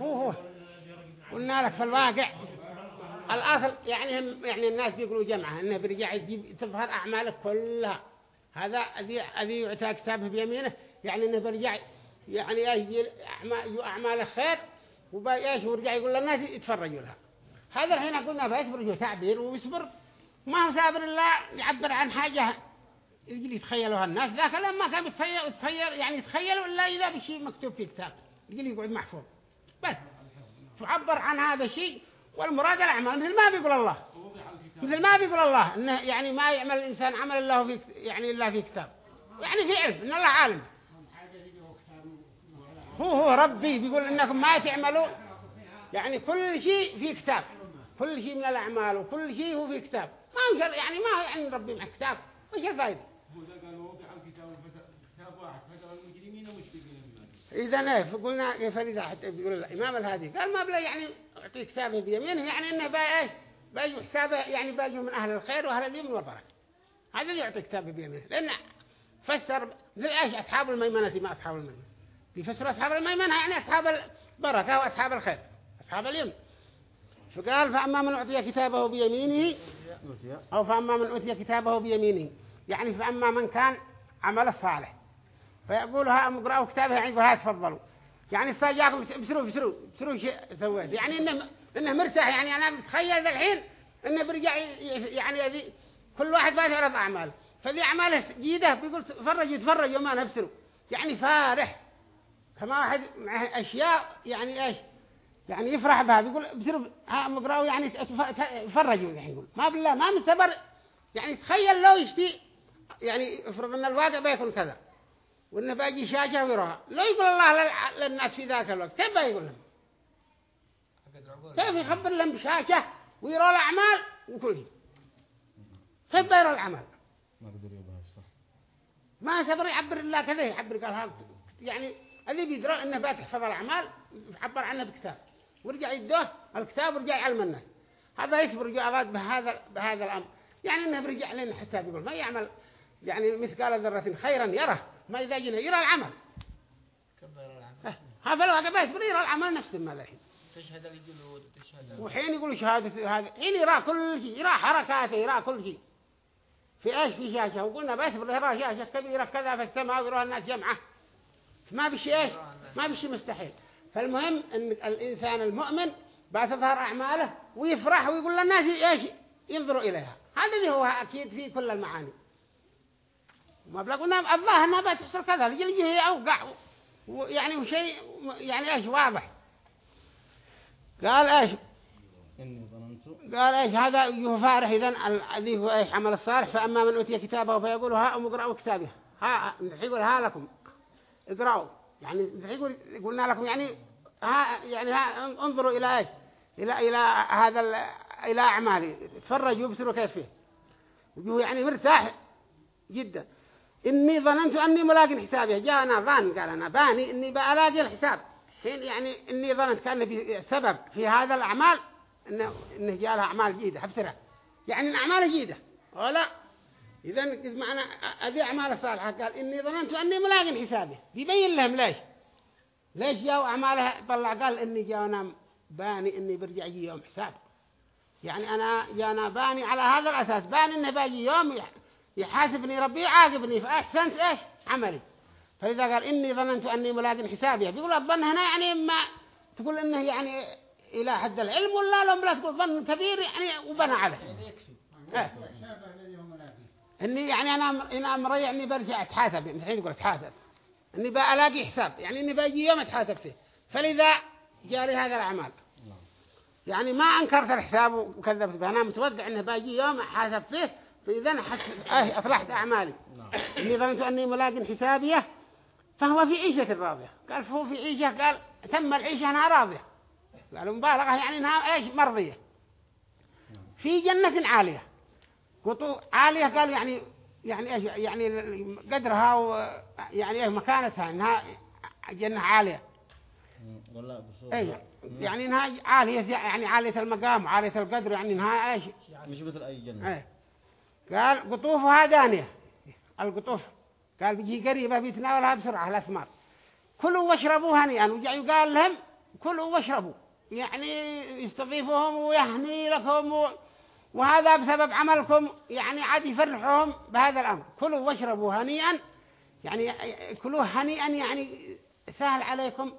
Speaker 1: هو هو قلنا لك في الواقع الأصل يعني هم يعني الناس بيقولوا جمعة إنه بيرجع يجيب تظهر أعمالك كلها. هذا الذي الذي يعطى كتابه بيمينه يعني إنه بيرجع يعني يجي أعمال أعمال الخير وبايش ورجع يقول للناس يتفرجوا لها. هذا الحين قلنا بيصبر تعبير ويصبر. ما هو صابر إلا يعبر عن حاجة يجي يتخيلوها الناس. ذاك لما كان يتخيل يعني يتخيلوا إلا إذا بشيء مكتوب في كتاب يجي يقعد محفوظ. بس. تعبر عن هذا الشيء والمراد الأعمال. مثل ما بيقول الله. مثل ما بيقول الله إنه يعني ما يعمل الإنسان عمل الله في يعني إلا في كتاب. يعني في علم إن الله عالم. هو هو ربي بيقول إنكم ما تعملوا يعني كل شيء في كتاب. كل شيء من الأعمال وكل شيء هو في كتاب. ما يعني ما هو يعني ربي مع كتاب. وش الفائدة إذا نف قلنا حتى بيقول الإمام الهادي قال ما بلا يعني أعطي كتابه بيمينه يعني إنه إيش باجوا حسابه يعني باجوا من أهل الخير وأهل اليمن والبركة. هذا اللي يعطي كتابه بيمينه لأن فسر مثل إيش أصحاب الميمنة ما أصحاب الميمنة. بيفسر أصحاب الميمنة يعني أصحاب البركة وأصحاب الخير أصحاب اليمن. فقال فأما من أعطي كتابه بيمينه أو فأما من أعطي كتابه بيمينه. يعني فأما من كان عمل الصالح فيقول ها مقرأوا كتابه يعني ها تفضلوا. يعني استاجاكم بسروا بسروا بسروا شيء سويت. يعني إنه إنه مرتاح. يعني أنا متخيل الحين إنه برجع يعني هذه كل واحد ما يعرض أعماله. فذي أعماله جيدة. بيقول تفرجوا تفرجوا ما نبسروا يعني فارح. كما واحد معه أشياء يعني إيش؟ يعني يفرح بها. بيقول بسروا. ها مقرأوا يعني تفرجوا يعني يقول. ما بالله. ما مستبر. يعني تخيل لو يشتي يعني افرض أن الواقع بيكون كذا. وإنه باقي شاشة ويروها. لا يقول الله للناس في ذاك الوقت كيف يقول لهم؟ كيف يخبر لهم بشاشة ويروا الأعمال وكل شيء كيف يروا الأعمال
Speaker 2: ما قدر صح.
Speaker 1: ما صبر يعبر الله كذا يعبر قال هذا يعني اللي بيدرى إنه بتحفظ الأعمال يعبر عنه بكتاب. ورجع يدوه الكتاب ورجع يعلم الناس. هذا يصبر جوابات بهذا بهذا الأمر. يعني إنه برجع لنا حتى بيقول ما يعمل يعني مثقال ذرة خيرا يره. ما إذا جينا يرى العمل. هذا لو قبيت بني يرى العمل نفسه ما الحين
Speaker 3: تشهد الجلود تشهد
Speaker 1: وحين يقول شهادة هذا حين يرى كل شيء يرى حركاته يرى كل شيء. في إيش؟ في شاشة. وقلنا بس يرى شاشة كبيرة كذا في السماء ويرى الناس جمعة. ما بشي إيش؟ ما بشي مستحيل. فالمهم إن الإنسان المؤمن بتظهر أعماله ويفرح ويقول للناس إيش؟ ينظروا إليها. هذا اللي هو أكيد في كل المعاني. ما بلغنا الله انها بتحصل كذا لجل هي اوقع يعني وشيء يعني إيش واضح؟ قال
Speaker 2: ظننت.
Speaker 1: قال إيش؟ هذا يهو فارح اذا الذي هو إيش؟ عمل الصالح. فأما من أوتي كتابه فيقول ها أم اقرأوا كتابه ها يقول ها لكم. اقرأوا. يعني يقول قلنا لكم يعني ها يعني ها انظروا إلى إيش؟ إلى إلى هذا إلى أعمالي. تفرجوا يبصروا كيف فيه. يعني مرتاح جدا. إني ظننت أني ملاق حسابي. جاءنا ظن قال أنا باني إني بألاقي الحساب. حين يعني إني ظننت كأن في سبب في هذا الأعمال إنه إنه جاء لها أعمال جيدة. حبسرة يعني الأعمال جيدة. ولا إذا معنى هذه أعمال الصالحة قال إني ظننت أني ملاق حسابي. بيبين لهم ليش. ليش جاءوا أعمالها؟ طلع قال إني جاءنا باني إني برجع يوم حساب. يعني أنا جانا باني على هذا الأساس. باني إنه باجي يوم يحاسبني ربي يعاقبني. فأحسنت إيش؟ عملي. فإذا قال إني ظننت أني ملاق حسابي. بيقول الظن هنا يعني ما تقول إنه يعني إلى حد العلم ولا لو لا تقول ظن كبير يعني وبنى عليه. إيه. إني يعني أنا أنا مريع إني برجع أتحاسب. الحين يقول أتحاسب. إني بألاقي حساب. يعني إني باجي يوم أتحاسب فيه. فلذا جاري هذا الأعمال. يعني ما أنكرت الحساب وكذبت به. أنا متوقع إنه باجي يوم أحاسب فيه. فإذا أه أصلحت أعمالي. إني ظننت أني ملاق حسابية فهو في عيشة راضية قال فهو في عيشة قال تم العيشة أنها راضية قالوا مبالغة يعني أنها إيش؟ مرضية. في جنة عالية. قطو عالية قال يعني يعني إيش؟ يعني قدرها و يعني إيش؟ مكانتها. إنها جنة عالية. اي يعني إنها عالية يعني عالية المقام عالية القدر يعني إنها إيش؟
Speaker 2: مش مثل أي جنة.
Speaker 1: إيه. قال قطوفها دانية القطوف قال بيجي قريبة بيتناولها بسرعة الأثمار كلوا واشربوا هنيئا وجاء قال لهم كلوا واشربوا. يعني يستضيفهم ويهني لكم و... وهذا بسبب عملكم. يعني عاد يفرحهم بهذا الأمر. كلوا واشربوا هنيئا. يعني كلوه هنيئا. يعني سهل عليكم.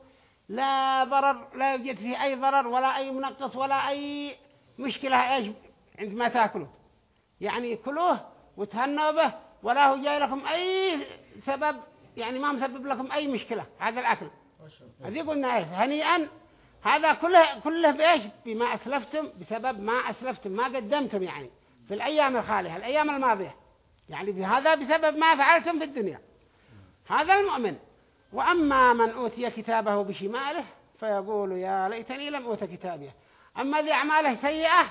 Speaker 1: لا ضرر لا يوجد فيه أي ضرر ولا أي منقص ولا أي مشكلة. عندما تأكلوا. يعني كلوه وتهنوا به ولا هو جاي لكم أي سبب يعني ما مسبب لكم أي مشكلة هذا الأكل. هذه قلنا إيش هنيئا. هذا كله كله بإيش؟ بما أسلفتم بسبب ما أسلفتم ما قدمتم يعني في الأيام الخالية الأيام الماضية. يعني بهذا بسبب ما فعلتم في الدنيا. هذا المؤمن. وأما من أوتي كتابه بشماله فيقول يا ليتني لم أوت كتابيه أما ذي أعماله سيئة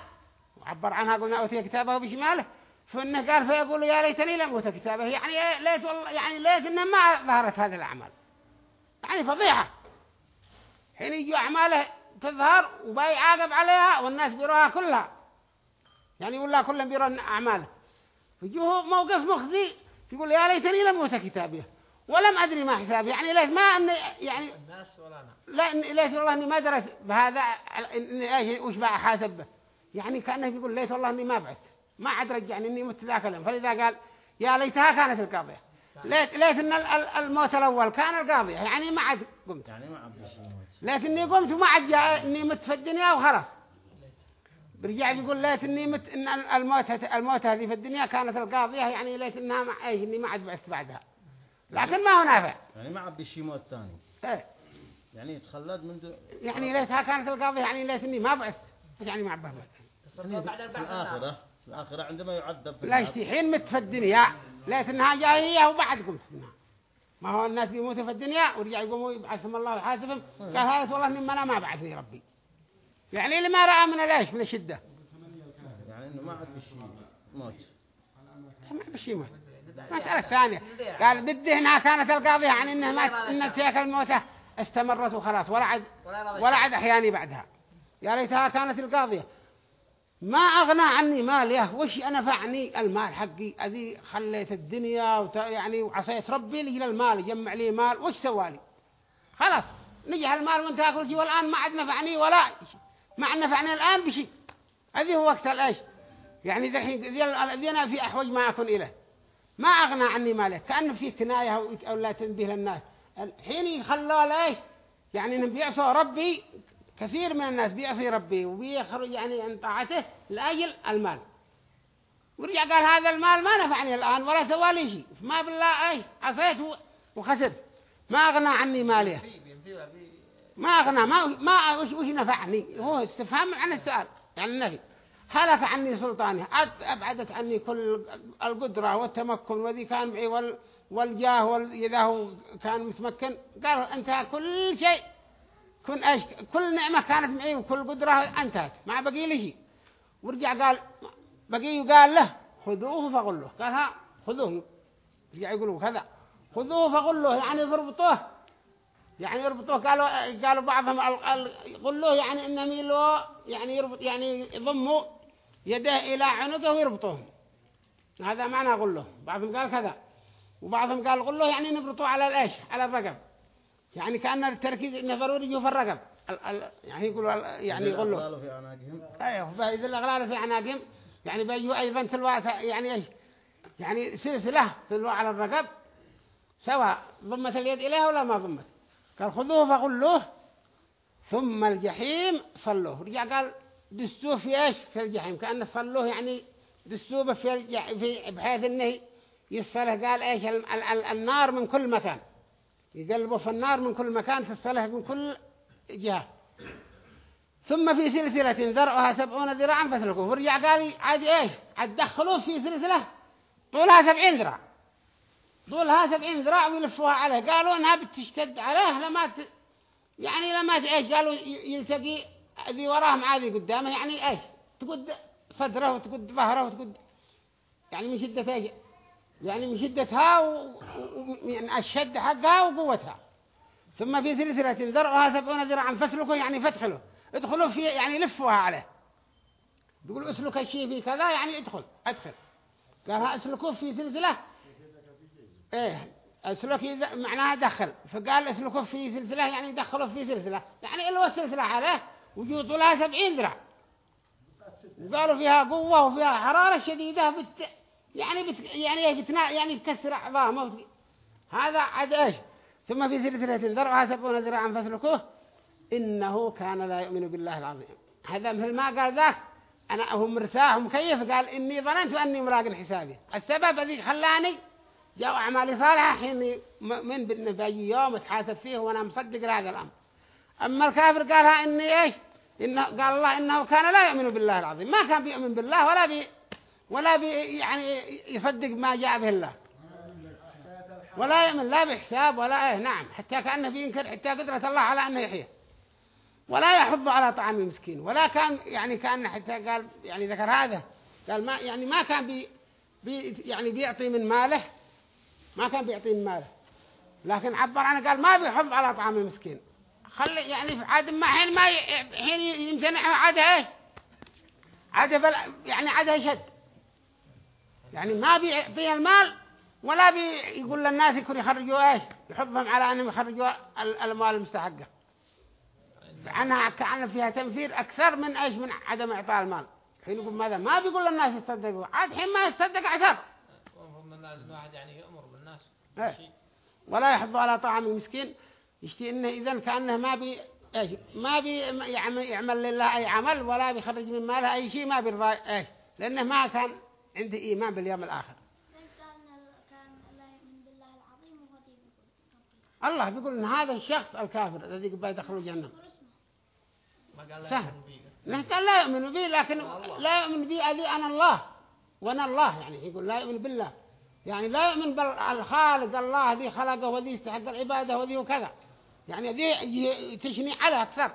Speaker 1: وعبر عنها قلنا أوتي كتابه بشماله فإنه قال فيقول يا ليتني لم أوت كتابه. يعني ليت والله يعني ليت إنه ما ظهرت هذه الأعمال. يعني فضيحة. حين يجوا أعماله تظهر وبيعاقب عليها والناس بيروها كلها. يعني يقول لها كلهم بيرون أعماله. فيجوه موقف مخزي يقول يا ليتني لم أوت كتابيه ولم أدري ما حسابي. يعني ليش ما أني يعني
Speaker 3: الناس ولا أنا.
Speaker 1: لا ليش والله إني ما درست بهذا إني إيش وش بقى حاسب به؟ يعني كأنه يقول ليش والله إني ما بعت. ما عاد رجعني إني مت ذاك اليوم. فلذا قال يا ليتها كانت القاضية. ليت ليت إن ال- ال- الموت الأول كان القاضية. يعني ما عاد قمت.
Speaker 2: يعني ما شيء موت
Speaker 1: لكني قمت وما عاد جاء إني مت في الدنيا وخلاص. برجع بيقول ليت إني مت إن ال- الموت الموت هذه في الدنيا كانت القاضية. يعني ليت إنها ما إيش إني ما عاد بعثت بعدها. لكن ما هو نافع.
Speaker 2: يعني ما عبد شيء موت ثاني.
Speaker 1: إيه
Speaker 2: يعني يتخلد منذ
Speaker 1: يعني ليتها كانت القاضية. يعني ليت إني ما بعثت يعني ما بعثت
Speaker 3: بعد
Speaker 2: في الآخرة في الآخرة عندما يعذب في
Speaker 1: لا. يشتي حين مت في الدنيا ليت إنها جاهية وبعد قمت منها. ما هو الناس بيموتوا في الدنيا ورجع يقوموا يبعثهم الله ويحاسبهم. قال هذا والله من أنا ما بعثني ربي. يعني اللي ما رأى من ليش من الشدة.
Speaker 2: يعني إنه ما عاد شيء موت.
Speaker 1: ما بشي موت. مسألة ثانية. قال بدي هنا كانت القاضية يعني إنها ما ان تياك الموتة استمرت وخلاص ولا عد
Speaker 3: ولا
Speaker 1: عد أحياني بعدها. يا ليتها كانت القاضية ما أغنى عني ماليه وش نفعني المال حقي. أذي خليت الدنيا وت... يعني وعصيت ربي لي المال يجمع لي مال. وش سوالي خلاص نجح المال وانت أكل شيء والآن ما عاد نفعني ولا. ما عاد نفعني الآن بشيء. هذه هو وقت الإيش يعني ذي ذي أنا في أحوج ما أكون إليه ما أغنى عني ماله كأنه في كناية أو- لا تنبيه للناس. الحين يخلوا ليش؟ يعني إنهم بيعصوا ربي كثير من الناس بيعصي ربي وبيخرج يعني عن طاعته لأجل المال. ورجع قال هذا المال ما نفعني الآن ولا سوى لي شيء. ما بالله أي عصيت و- وخسرت. ما أغنى عني ماليه ما أغنى ما ما وش, وش نفعني؟ هو استفهام عن السؤال. يعني النفي هلك عني سلطاني أبعدت عني كل القدرة والتمكن وذي كان معي وال والجاه وال إذا هو كان متمكن. قال انتهى كل شيء. كن إيش كل نعمة كانت معي وكل قدرة أنتهت. ما بقي لي شيء. ورجع قال بقي يقال له خذوه فغلوه. قال ها خذوه. رجع يقولوا كذا. خذوه فغلوه. يعني ضربطوه يعني يربطوه قالوا قالوا بعضهم غلوه يعني انهم يلو يعني يربط يعني يضموا يديه إلى عنقه ويربطوه. هذا معنى غلوه. بعضهم قال كذا. وبعضهم قال غلوه يعني نبرطوه على الإيش؟ على الرقب. يعني كأن التركيز انه ضروري يجوا في الرقب. ال- ال- يعني يقولوا يعني
Speaker 2: إذا
Speaker 1: غلوه
Speaker 2: أغلالوا في أعناقهم.
Speaker 1: أيوه فإذا الأغلال في أعناقهم يعني بيجوا أيضا تلوات يعني إيش؟ يعني سلسلة تلوى على الرقب سواء ضمت اليد اليها ولا ما ضمت قال خذوه فغلوه ثم الجحيم صلوه. رجع قال دستوه في إيش؟ في الجحيم. كأنه صلوه يعني دستوه في. في بحيث إنه يصله قال إيش؟ ال... ال... ال... النار من كل مكان. يقلبوا في النار من كل مكان في الصلاة من كل جهة. ثم في سلسلة ذرعها سبعون ذراعا فاسلكوه ورجع قال عاد إيش؟ عاد دخلوه في سلسلة. طولها سبعين ذراع. طولها سبعين ذراع ويلفوها عليه. قالوا إنها بتشتد عليه لما ت... يعني لما إيش؟ قالوا يلتقي ذي وراه مع قدامه. يعني إيش؟ تقد صدره وتقد ظهره وتقد يعني من شدة إيش؟ يعني من شدتها ومن الشد حقها وقوتها. ثم في سلسلة ذرعها سبعون ذراعا فاسلكوا يعني فادخلوا ادخلوا في يعني لفوها عليه. يقول اسلك الشيء في كذا يعني ادخل ادخل. قال اسلكوه في سلسلة؟ إيه اسلك معناها دخل. فقال اسلكوه في سلسلة يعني دخلوا في سلسلة. يعني هو السلسلة عليه وجود لها سبعين ذراع. وقالوا فيها قوة وفيها حرارة شديدة. يعني بت... يعني بتنا... يعني تكسر أعضاءه وبت... هذا عاد إيش؟ ثم في سلسلة ذرعها سبعون ذراعا فاسلكوه. إنه كان لا يؤمن بالله العظيم. هذا مثل ما قال ذاك أنا هو مرتاح ومكيف قال إني ظننت أني مراق حسابي. السبب الذي خلاني جاء أعمالي صالحة حين من بأي يوم أتحاسب فيه وأنا مصدق هذا الأمر. أما الكافر قالها إني إيش؟ إنه قال الله إنه كان لا يؤمن بالله العظيم. ما كان بيؤمن بالله ولا بي ولا يعني يصدق ما جاء به الله. ولا يؤمن لا بحساب ولا إيه نعم. حتى كأنه بينكر حتى قدرة الله على أنه يحيي ولا يحض على طعام المسكين. ولا كان يعني كأن حتى قال يعني ذكر هذا. قال ما يعني ما كان بي بي يعني بيعطي من ماله. ما كان بيعطي من ماله. لكن عبر عنه قال ما بيحض على طعام المسكين. خلي يعني عاد ما حين ما حين يمتنع عاد إيش عاد يعني عاد يشد. يعني ما بيعطيه المال ولا بيقول للناس يكون يخرجوا إيش؟ يحضهم على أنهم يخرجوا ال- الاموال المستحقة. عنها كأن فيها تنفير أكثر من إيش؟ من عدم إعطاء المال. حين يقول ماذا؟ ما بيقول للناس يصدقوا. عاد حين ما يصدق عشر
Speaker 3: المفروض لازم واحد يعني يأمر بالناس. شيء.
Speaker 1: ولا يحض على طعام المسكين. يشتي إنه إذا كأنه ما بي إيش؟ ما بي يعمل, يعمل لله أي عمل ولا بيخرج من ماله أي شيء ما بيرضى إيش؟ لأنه ما كان عنده إيمان باليوم الآخر.
Speaker 4: كان كان لا يؤمن بالله العظيم وهو دي بيقول
Speaker 1: الله بيقول إن هذا الشخص الكافر الذي قبل يدخل الجنة.
Speaker 3: ما قال لا
Speaker 1: سهل.
Speaker 3: يؤمن به.
Speaker 1: نه قال لا يؤمن بي لكن لا يؤمن بي أذي أنا الله وأنا الله يعني يقول لا يؤمن بالله. يعني لا يؤمن بالخالق الله ذي خلقه وذي يستحق العبادة وذي وكذا يعني ذي تشني على أكثر.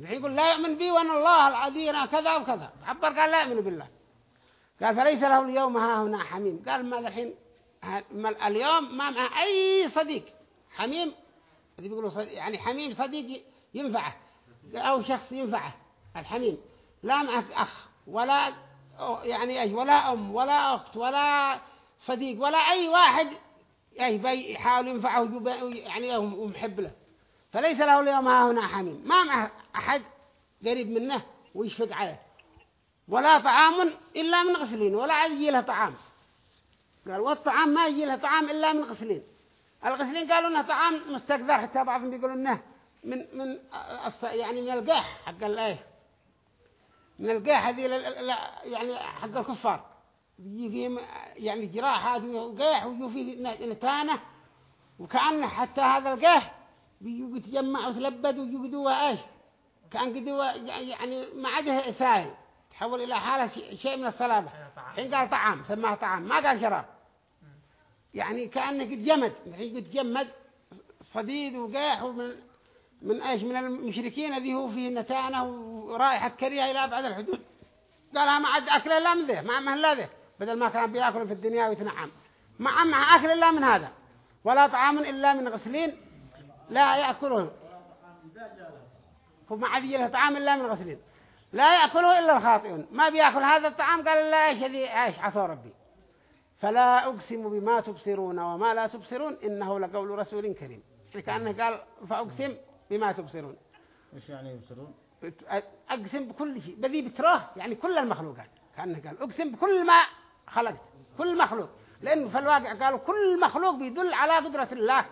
Speaker 1: يعني يقول لا يؤمن بي وأنا الله العذي أنا كذا وكذا. عبر قال لا يؤمن بالله. قال فليس له اليوم ها هنا حميم. قال ما الحين ما اليوم ما معه أي صديق. حميم؟ بيقولوا صديق يعني حميم صديق ينفعه. أو شخص ينفعه. الحميم. لا معك أخ ولا يعني أي ولا أم ولا أخت ولا صديق ولا أي واحد. بي يحاول ينفعه يعني ومحب له. فليس له اليوم ها هنا حميم. ما معه أحد قريب منه ويشفق عليه. ولا طعام إلا من غسلين ولا يجي له طعام. قال والطعام ما يجي له طعام إلا من غسلين. الغسلين قالوا إنه طعام مستقذر حتى بعضهم بيقولوا إنه من من يعني من القاح حق الايه من القاح هذه يعني حق الكفار. بيجي فيه يعني جراحات وقاح ويجي فيه نتانة وكأن حتى هذا القاح بيجوا يتجمع وتلبد ويجدوا إيش كأن قدوا يعني ما عاده سائل تحول إلى حالة شيء- من
Speaker 3: طعام.
Speaker 1: حين قال طعام سماه طعام. ما قال شراب. يعني كأنه قد جمد. الحين قد جمد صديد وقاح ومن من إيش؟ من المشركين الذي هو فيه نتانة ورائحة كريهة إلى أبعد الحدود. قال ما عاد أكل إلا من ذه ما معه إلا ذه بدل ما كان بيأكل في الدنيا ويتنعم. ما عم معه أكل إلا من هذا ولا طعام إلا من غسلين لا يأكله. فما عاد يجي له طعام إلا من غسلين. لا يأكله إلا الخاطئون. ما بيأكل هذا الطعام؟ قال الله إيش هذي إيش عصى ربي. فلا أقسم بما تبصرون وما لا تبصرون إنه لقول رسول كريم. كأنه قال فأقسم بما تبصرون.
Speaker 2: إيش يعني يبصرون؟
Speaker 1: أقسم بكل شيء. بذي بتراه يعني كل المخلوقات. كأنه قال أقسم بكل ما خلقت. كل مخلوق. لأن في الواقع قالوا كل مخلوق بيدل على قدرة الله.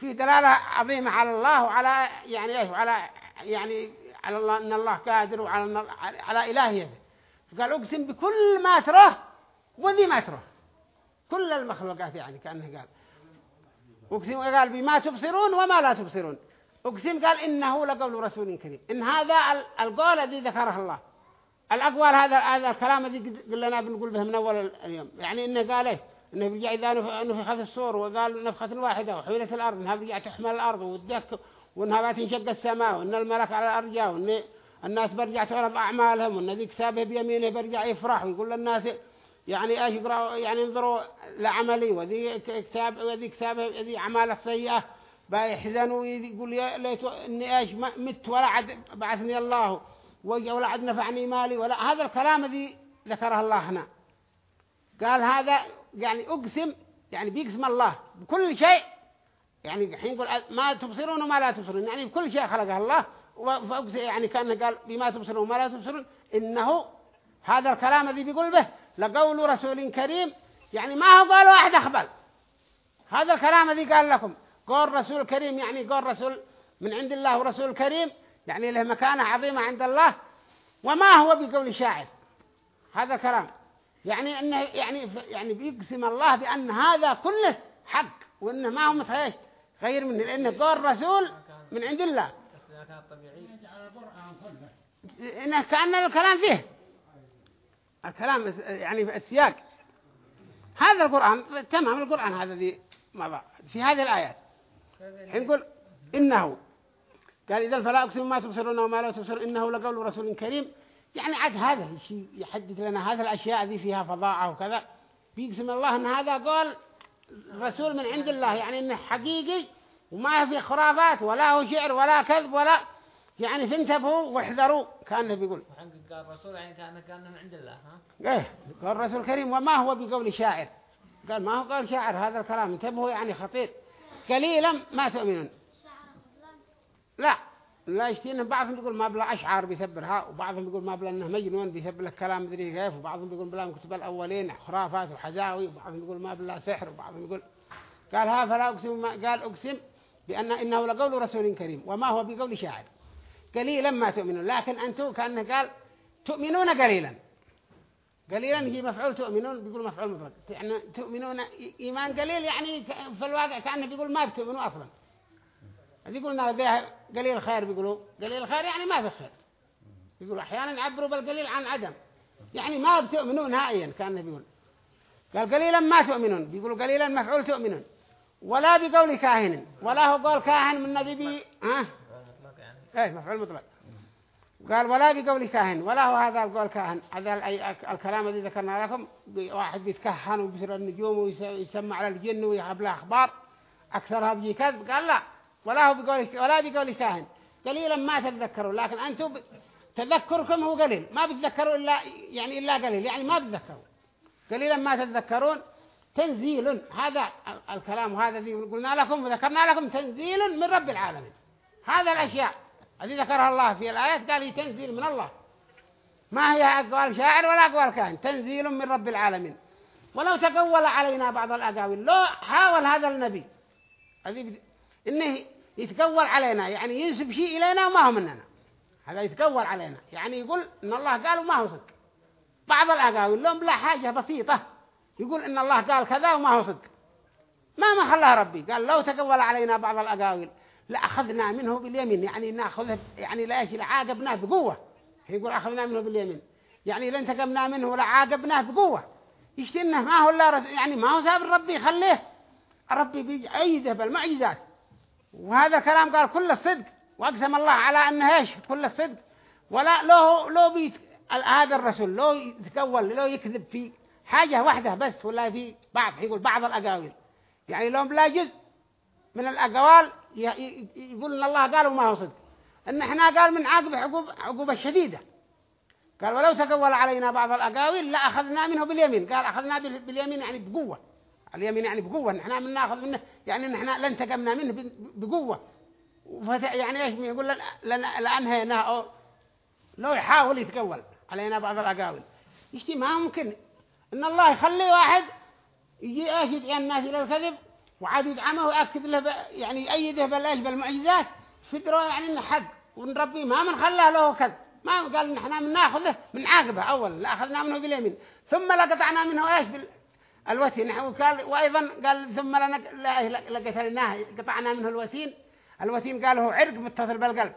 Speaker 1: في دلالة عظيمة على الله وعلى يعني إيش؟ وعلى يعني على الله إن الله قادر وعلى على الهيته فقال أقسم بكل ما تراه وذي ما تراه. كل المخلوقات يعني كأنه قال. أقسم قال بما تبصرون وما لا تبصرون. أقسم قال إنه لقول رسول كريم. إن هذا ال- القول الذي ذكره الله. الأقوال هذا هذا الكلام الذي قلنا بنقول به من أول اليوم. يعني إنه قال إيه؟ إنه بيرجع إذا نف- نفخ في الصور وقال نفخة واحدة وحولت الأرض إنها بيرجع تحمل الأرض وتدك وانها بتنشق السماء وإن الملك على الأرض جاء وإن الناس برجع تعرض أعمالهم وإن ذيك سابه بيمينه برجع يفرح ويقول للناس يعني إيش يقرأوا يعني ينظروا لعملي وذي كتاب وذي كتاب وذي أعمال سيئة بيحزنوا ويقول يا ليت إني إيش ما- مت ولا عد بعثني الله ولا عد نفعني مالي ولا هذا الكلام الذي ذكره الله هنا. قال هذا يعني أقسم يعني بيقسم الله بكل شيء يعني الحين يقول ما تبصرون وما لا تبصرون. يعني بكل شيء خلقه الله وفأقسم يعني كان قال بما تبصرون وما لا تبصرون إنه هذا الكلام الذي بيقول به لقول رسول كريم. يعني ما هو قال واحد أخبل. هذا الكلام الذي قال لكم. قول رسول كريم يعني قول رسول من عند الله ورسول كريم يعني له مكانة عظيمة عند الله. وما هو بقول شاعر. هذا كلام يعني إنه يعني يعني بيقسم الله بأن هذا كله حق وإنه ما هو متغير غير منه لأنه قول رسول من عند الله. إنه كأن الكلام فيه. الكلام يعني السياق. هذا القرآن تمام القرآن هذا ذي مضى في هذه الآيات. حين إنه قال إذا فلا أقسم ما تبصرون وما لا تبصرون إنه لقول رسول كريم. يعني عاد هذا الشيء يحدد لنا هذه الأشياء ذي فيها فضاعة وكذا. بيقسم الله أن هذا قول رسول من عند الله يعني إنه حقيقي وما في خرافات ولا هو شعر ولا كذب ولا يعني فانتبهوا واحذروا كأنه بيقول
Speaker 3: قال الرسول يعني كان كان من عند الله ها؟
Speaker 1: إيه قال الرسول الكريم وما هو بقول شاعر. قال ما هو قول شاعر هذا الكلام انتبهوا يعني خطير. قليلا ما تؤمنون. لا. لا يشتين بعضهم يقول ما بلا أشعار بيسبرها وبعضهم يقول ما بلا أنه مجنون بيسبر لك كلام مدري كيف وبعضهم يقول بلا كتب الأولين خرافات وحزاوي وبعضهم يقول ما بلا سحر وبعضهم يقول قال ها فلا أقسم ما قال أقسم بأن إنه لقول رسول كريم وما هو بقول شاعر. قليلا ما تؤمنون لكن أنتم كأنه قال تؤمنون قليلا. قليلا هي مفعول تؤمنون بيقول مفعول مطلق. يعني تؤمنون إيمان قليل يعني في الواقع كأنه بيقول ما بتؤمنوا أصلا. قلنا بها قليل خير بيقولوا قليل الخير يعني ما في خير. يقولوا أحيانا يعبروا بالقليل عن عدم. يعني ما بتؤمنون نهائيا كأنه بيقول. قال قليلا ما تؤمنون. بيقولوا قليلا مفعول تؤمنون. ولا بقول كاهن ولا هو قول كاهن من الذي بي ها؟
Speaker 3: يعني.
Speaker 1: إيه مفعول مطلق. قال ولا بقول كاهن ولا هو هذا بقول كاهن. هذا الكلام الذي ذكرنا لكم واحد بيتكهن وبيسر النجوم ويسمع على الجن ويهب له أخبار أكثرها بيجي كذب. قال لا. ولا هو بقول ولا بقول كاهن قليلا ما تتذكروا لكن أنتم ب- تذكركم هو قليل. ما بتذكروا الا يعني إلا قليل. يعني ما بتذكروا. قليلا ما تتذكرون. تنزيل. هذا ال- الكلام هذا الذي قلنا لكم وذكرنا لكم تنزيل من رب العالمين. هذا الأشياء الذي ذكرها الله في الآيات. قال هي تنزيل من الله. ما هي أقوال شاعر ولا أقوال كاهن. تنزيل من رب العالمين. ولو تقول علينا بعض الأقاويل لو حاول هذا النبي إنه يتقول علينا يعني ينسب شيء إلينا وما هو مننا. هذا يتقول علينا يعني يقول إن الله قال وما هو صدق. بعض الأقاويل لهم بلا حاجة بسيطة يقول إن الله قال كذا وما هو صدق. ما ما خلاها ربي قال لو تقول علينا بعض الأقاويل لأخذنا منه باليمين يعني نأخذه يعني لا شيء لعاقبناه بقوة. يقول أخذنا منه باليمين يعني لن تقمنا منه لعاقبناه بقوة. يشتنه ما هو رس... يعني ما هو ساب ربي خليه ربي بيأيده بالمعجزات وهذا الكلام قال كل الصدق وأقسم الله على أنه إيش؟ كل الصدق. ولا لو لو بيت هذا الرسول لو يتكول لو يكذب في حاجة واحدة بس ولا في بعض يقول بعض الأقاويل. يعني لو بلا جزء من الأقوال يقول إن الله قال وما هو صدق. إن إحنا قال من عاقب عقوب عقوبة شديدة. قال ولو تقول علينا بعض الأقاويل لا أخذنا منه باليمين. قال أخذنا بال- باليمين يعني بقوة. اليمين يعني بقوة. نحن من ناخذ منه يعني نحن لن تقمنا منه بقوة. يعني إيش يقول لأنهيناه أو لو يحاول يتقول. علينا بعض الأقاويل. يشتي ما ممكن. إن الله يخلي واحد يجي إيش يدعي الناس إلى الكذب وعاد يدعمه ويأكد له. يعني يأيده بالايش بالمعجزات. فدروا يعني إنه حق. وإن ربي ما من خلاه له كذب. ما قال ان إحنا من ناخذه من عاقبة. أول لا أخذنا منه باليمين. ثم لقطعنا منه إيش؟ بال... الوتين وقال وأيضا قال ثم. لا لقتلناه قطعنا منه الوتين الوتين قال هو عرق متصل بالقلب.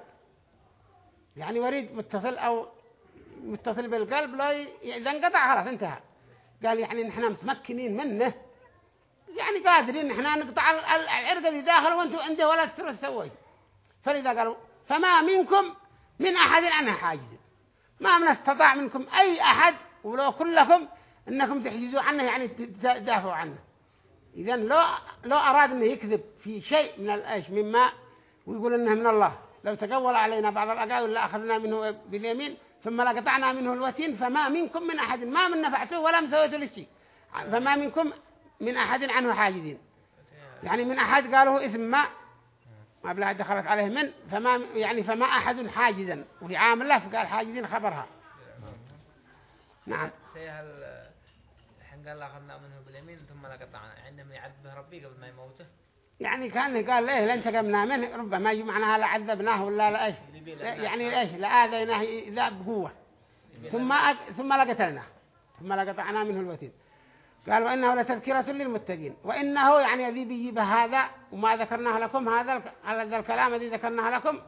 Speaker 1: يعني وريد متصل أو متصل بالقلب لو ي... إذا انقطع خلاص انتهى. قال يعني نحن متمكنين منه. يعني قادرين نحن نقطع ال- ال- العرق اللي داخل وأنتم عنده ولا تسوي تسوي فلذا قالوا فما منكم من أحد عنها حاجز. ما من استطاع منكم أي أحد ولو كلكم إنكم تحجزوا عنه يعني تدافعوا عنه. إذا لو لو أراد إنه يكذب في شيء من الأش مما ويقول إنه من الله. لو تقول علينا بعض الأقاويل لأخذنا منه باليمين ثم لقطعنا منه الوتين فما منكم من أحد. ما من نفعته ولا مسويته لشيء. فما منكم من أحد عنه حاجزين. يعني من أحد قالوا اسم ما ما بلا دخلت عليه من فما يعني فما أحد حاجزا. وفي عام له فقال حاجزين خبرها. نعم.
Speaker 3: قال أخذنا منه باليمين ثم لقطعنا عندما يعذبه ربي قبل ما يموته.
Speaker 1: يعني كان قال ليه لن تقمنا منه؟ ربما معناها لعذبناه ولا لا؟ إيش؟ يعني إيش؟ لآذيناه إذا بقوة. ثم أك... ثم لقتلناه ثم لقطعنا منه الوتين. قال وإنه لتذكرة للمتقين. وإنه يعني الذي بيجيب هذا وما ذكرناه لكم هذا هذا الكلام الذي ذكرناه لكم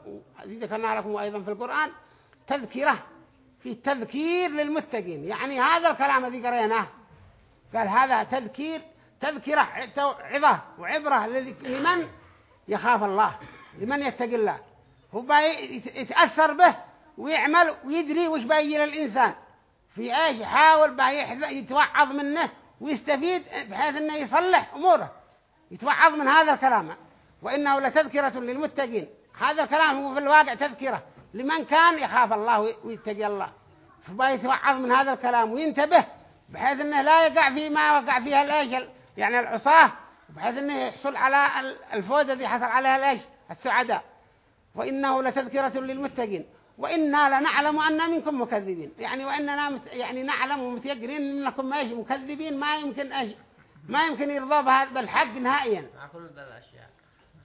Speaker 1: الذي ذكرناه لكم أيضا في القرآن. تذكرة في تذكير للمتقين. يعني هذا الكلام الذي قريناه. قال هذا تذكير تذكرة عظة وعبرة لمن يخاف الله لمن يتقي الله. هو يتأثر به ويعمل ويدري وش بايجي للإنسان. في إيش؟ يحاول يتوعظ منه ويستفيد بحيث إنه يصلح أموره. يتوعظ من هذا الكلام. وإنه لتذكرة للمتقين. هذا الكلام هو في الواقع تذكرة لمن كان يخاف الله ويتقي الله. فبا يتوعظ من هذا الكلام وينتبه بحيث إنه لا يقع فيما وقع فيها الاجل يعني العصاة بحيث إنه يحصل على الفوز الذي حصل عليها الإيش السعداء. وإنه لتذكرة للمتقين. وإنا لنعلم أن منكم مكذبين. يعني وإننا مت يعني نعلم ومتيقنين أنكم ما مكذبين ما يمكن أج ما يمكن يرضى بهذا بالحق نهائيا.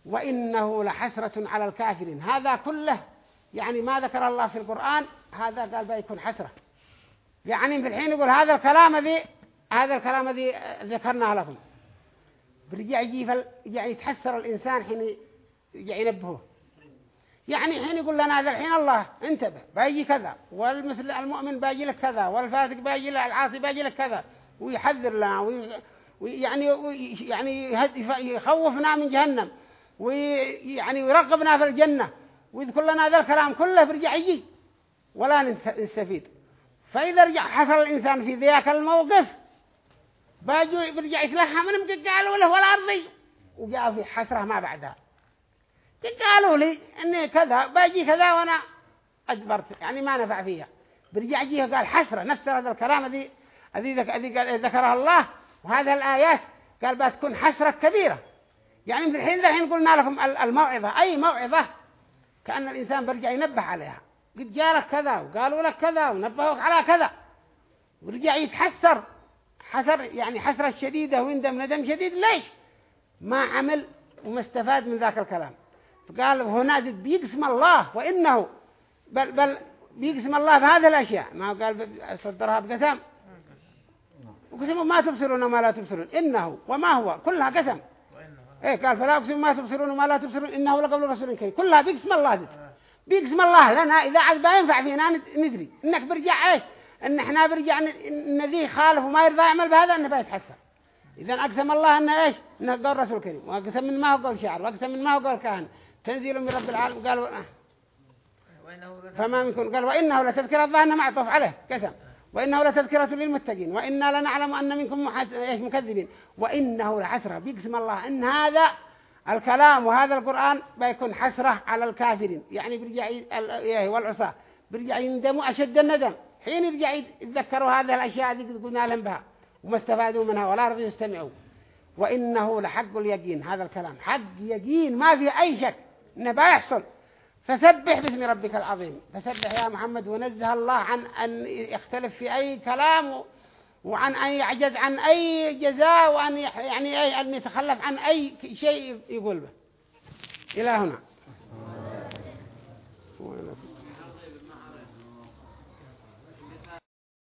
Speaker 1: وإنه لحسرة على الكافرين. هذا كله يعني ما ذكر الله في القرآن هذا قال بيكون حسرة. يعني في الحين يقول هذا الكلام ذي هذا الكلام الذي ذكرناه لكم. برجع يجي يعني يتحسر الإنسان حين ينبهه. يعني حين يقول لنا هذا الحين الله انتبه باجي كذا والمثل المؤمن باجي لك كذا والفاسق باجي لك العاصي باجي لك كذا ويحذر لنا ويعني يعني يخوفنا من جهنم ويعني يرغبنا في الجنة ويذكر لنا هذا الكلام كله برجع يجي. ولا نستفيد. فإذا رجع حصل الإنسان في ذاك الموقف باجوا برجع يتلحى من قالوا له ولا أرضي. وجاء في حسرة ما بعدها. قالوا لي إني كذا باجي كذا وأنا أجبرت يعني ما نفع فيها. برجع جيه قال حسرة نفس هذا الكلام الذي الذي ذكرها الله. وهذه الآيات قال بتكون حسرة كبيرة. يعني من الحين الحين قلنا لكم الموعظة. أي موعظة؟ كأن الإنسان برجع ينبه عليها. قد جالك كذا وقالوا لك كذا ونبهوك على كذا. ورجع يتحسر. حسر يعني حسرة شديدة ويندم ندم شديد. ليش؟ ما عمل وما استفاد من ذاك الكلام. فقال هنا بيقسم الله وإنه بل, بل بيقسم الله في هذه الأشياء. ما قال صدرها بقسم. وقسم ما تبصرون وما لا تبصرون. إنه وما هو؟ كلها قسم. إيه قال فلا أقسم ما تبصرون وما لا تبصرون. إنه لقبل رسول كريم. كلها بيقسم الله ذات بيقسم الله لنا. إذا عاد ينفع فينا ندري إنك برجع إيش إن إحنا برجع نذي خالف وما يرضى يعمل بهذا إنه بيتحسر إذا أقسم الله إنه إيش؟ إنه قول رسول كريم. وأقسم من ما هو قول شعر وأقسم من ما هو قول كاهن. تنزيل من رب العالمين. قالوا آه. فما منكم. قال وإنه لتذكرة الظاهر معطوف عليه. قسم. وإنه لتذكرة للمتقين. وإنا لنعلم أن منكم مكذبين. وإنه لحسرة. بيقسم الله إن هذا الكلام وهذا القرآن بيكون حسرة على الكافرين. يعني بيرجع والعصاة. بيرجع يندموا أشد الندم. حين يرجع يتذكروا هذه الأشياء اللي قلنا لهم بها. وما استفادوا منها ولا رضوا يستمعوا. وإنه لحق اليقين. هذا الكلام. حق يقين. ما في أي شك. إنه بيحصل. فسبح باسم ربك العظيم. فسبح يا محمد ونزه الله عن أن يختلف في أي كلام وعن أن يعجز عن أي جزاء وأن يعني أن يتخلف عن أي شيء يقول به. إلى هنا.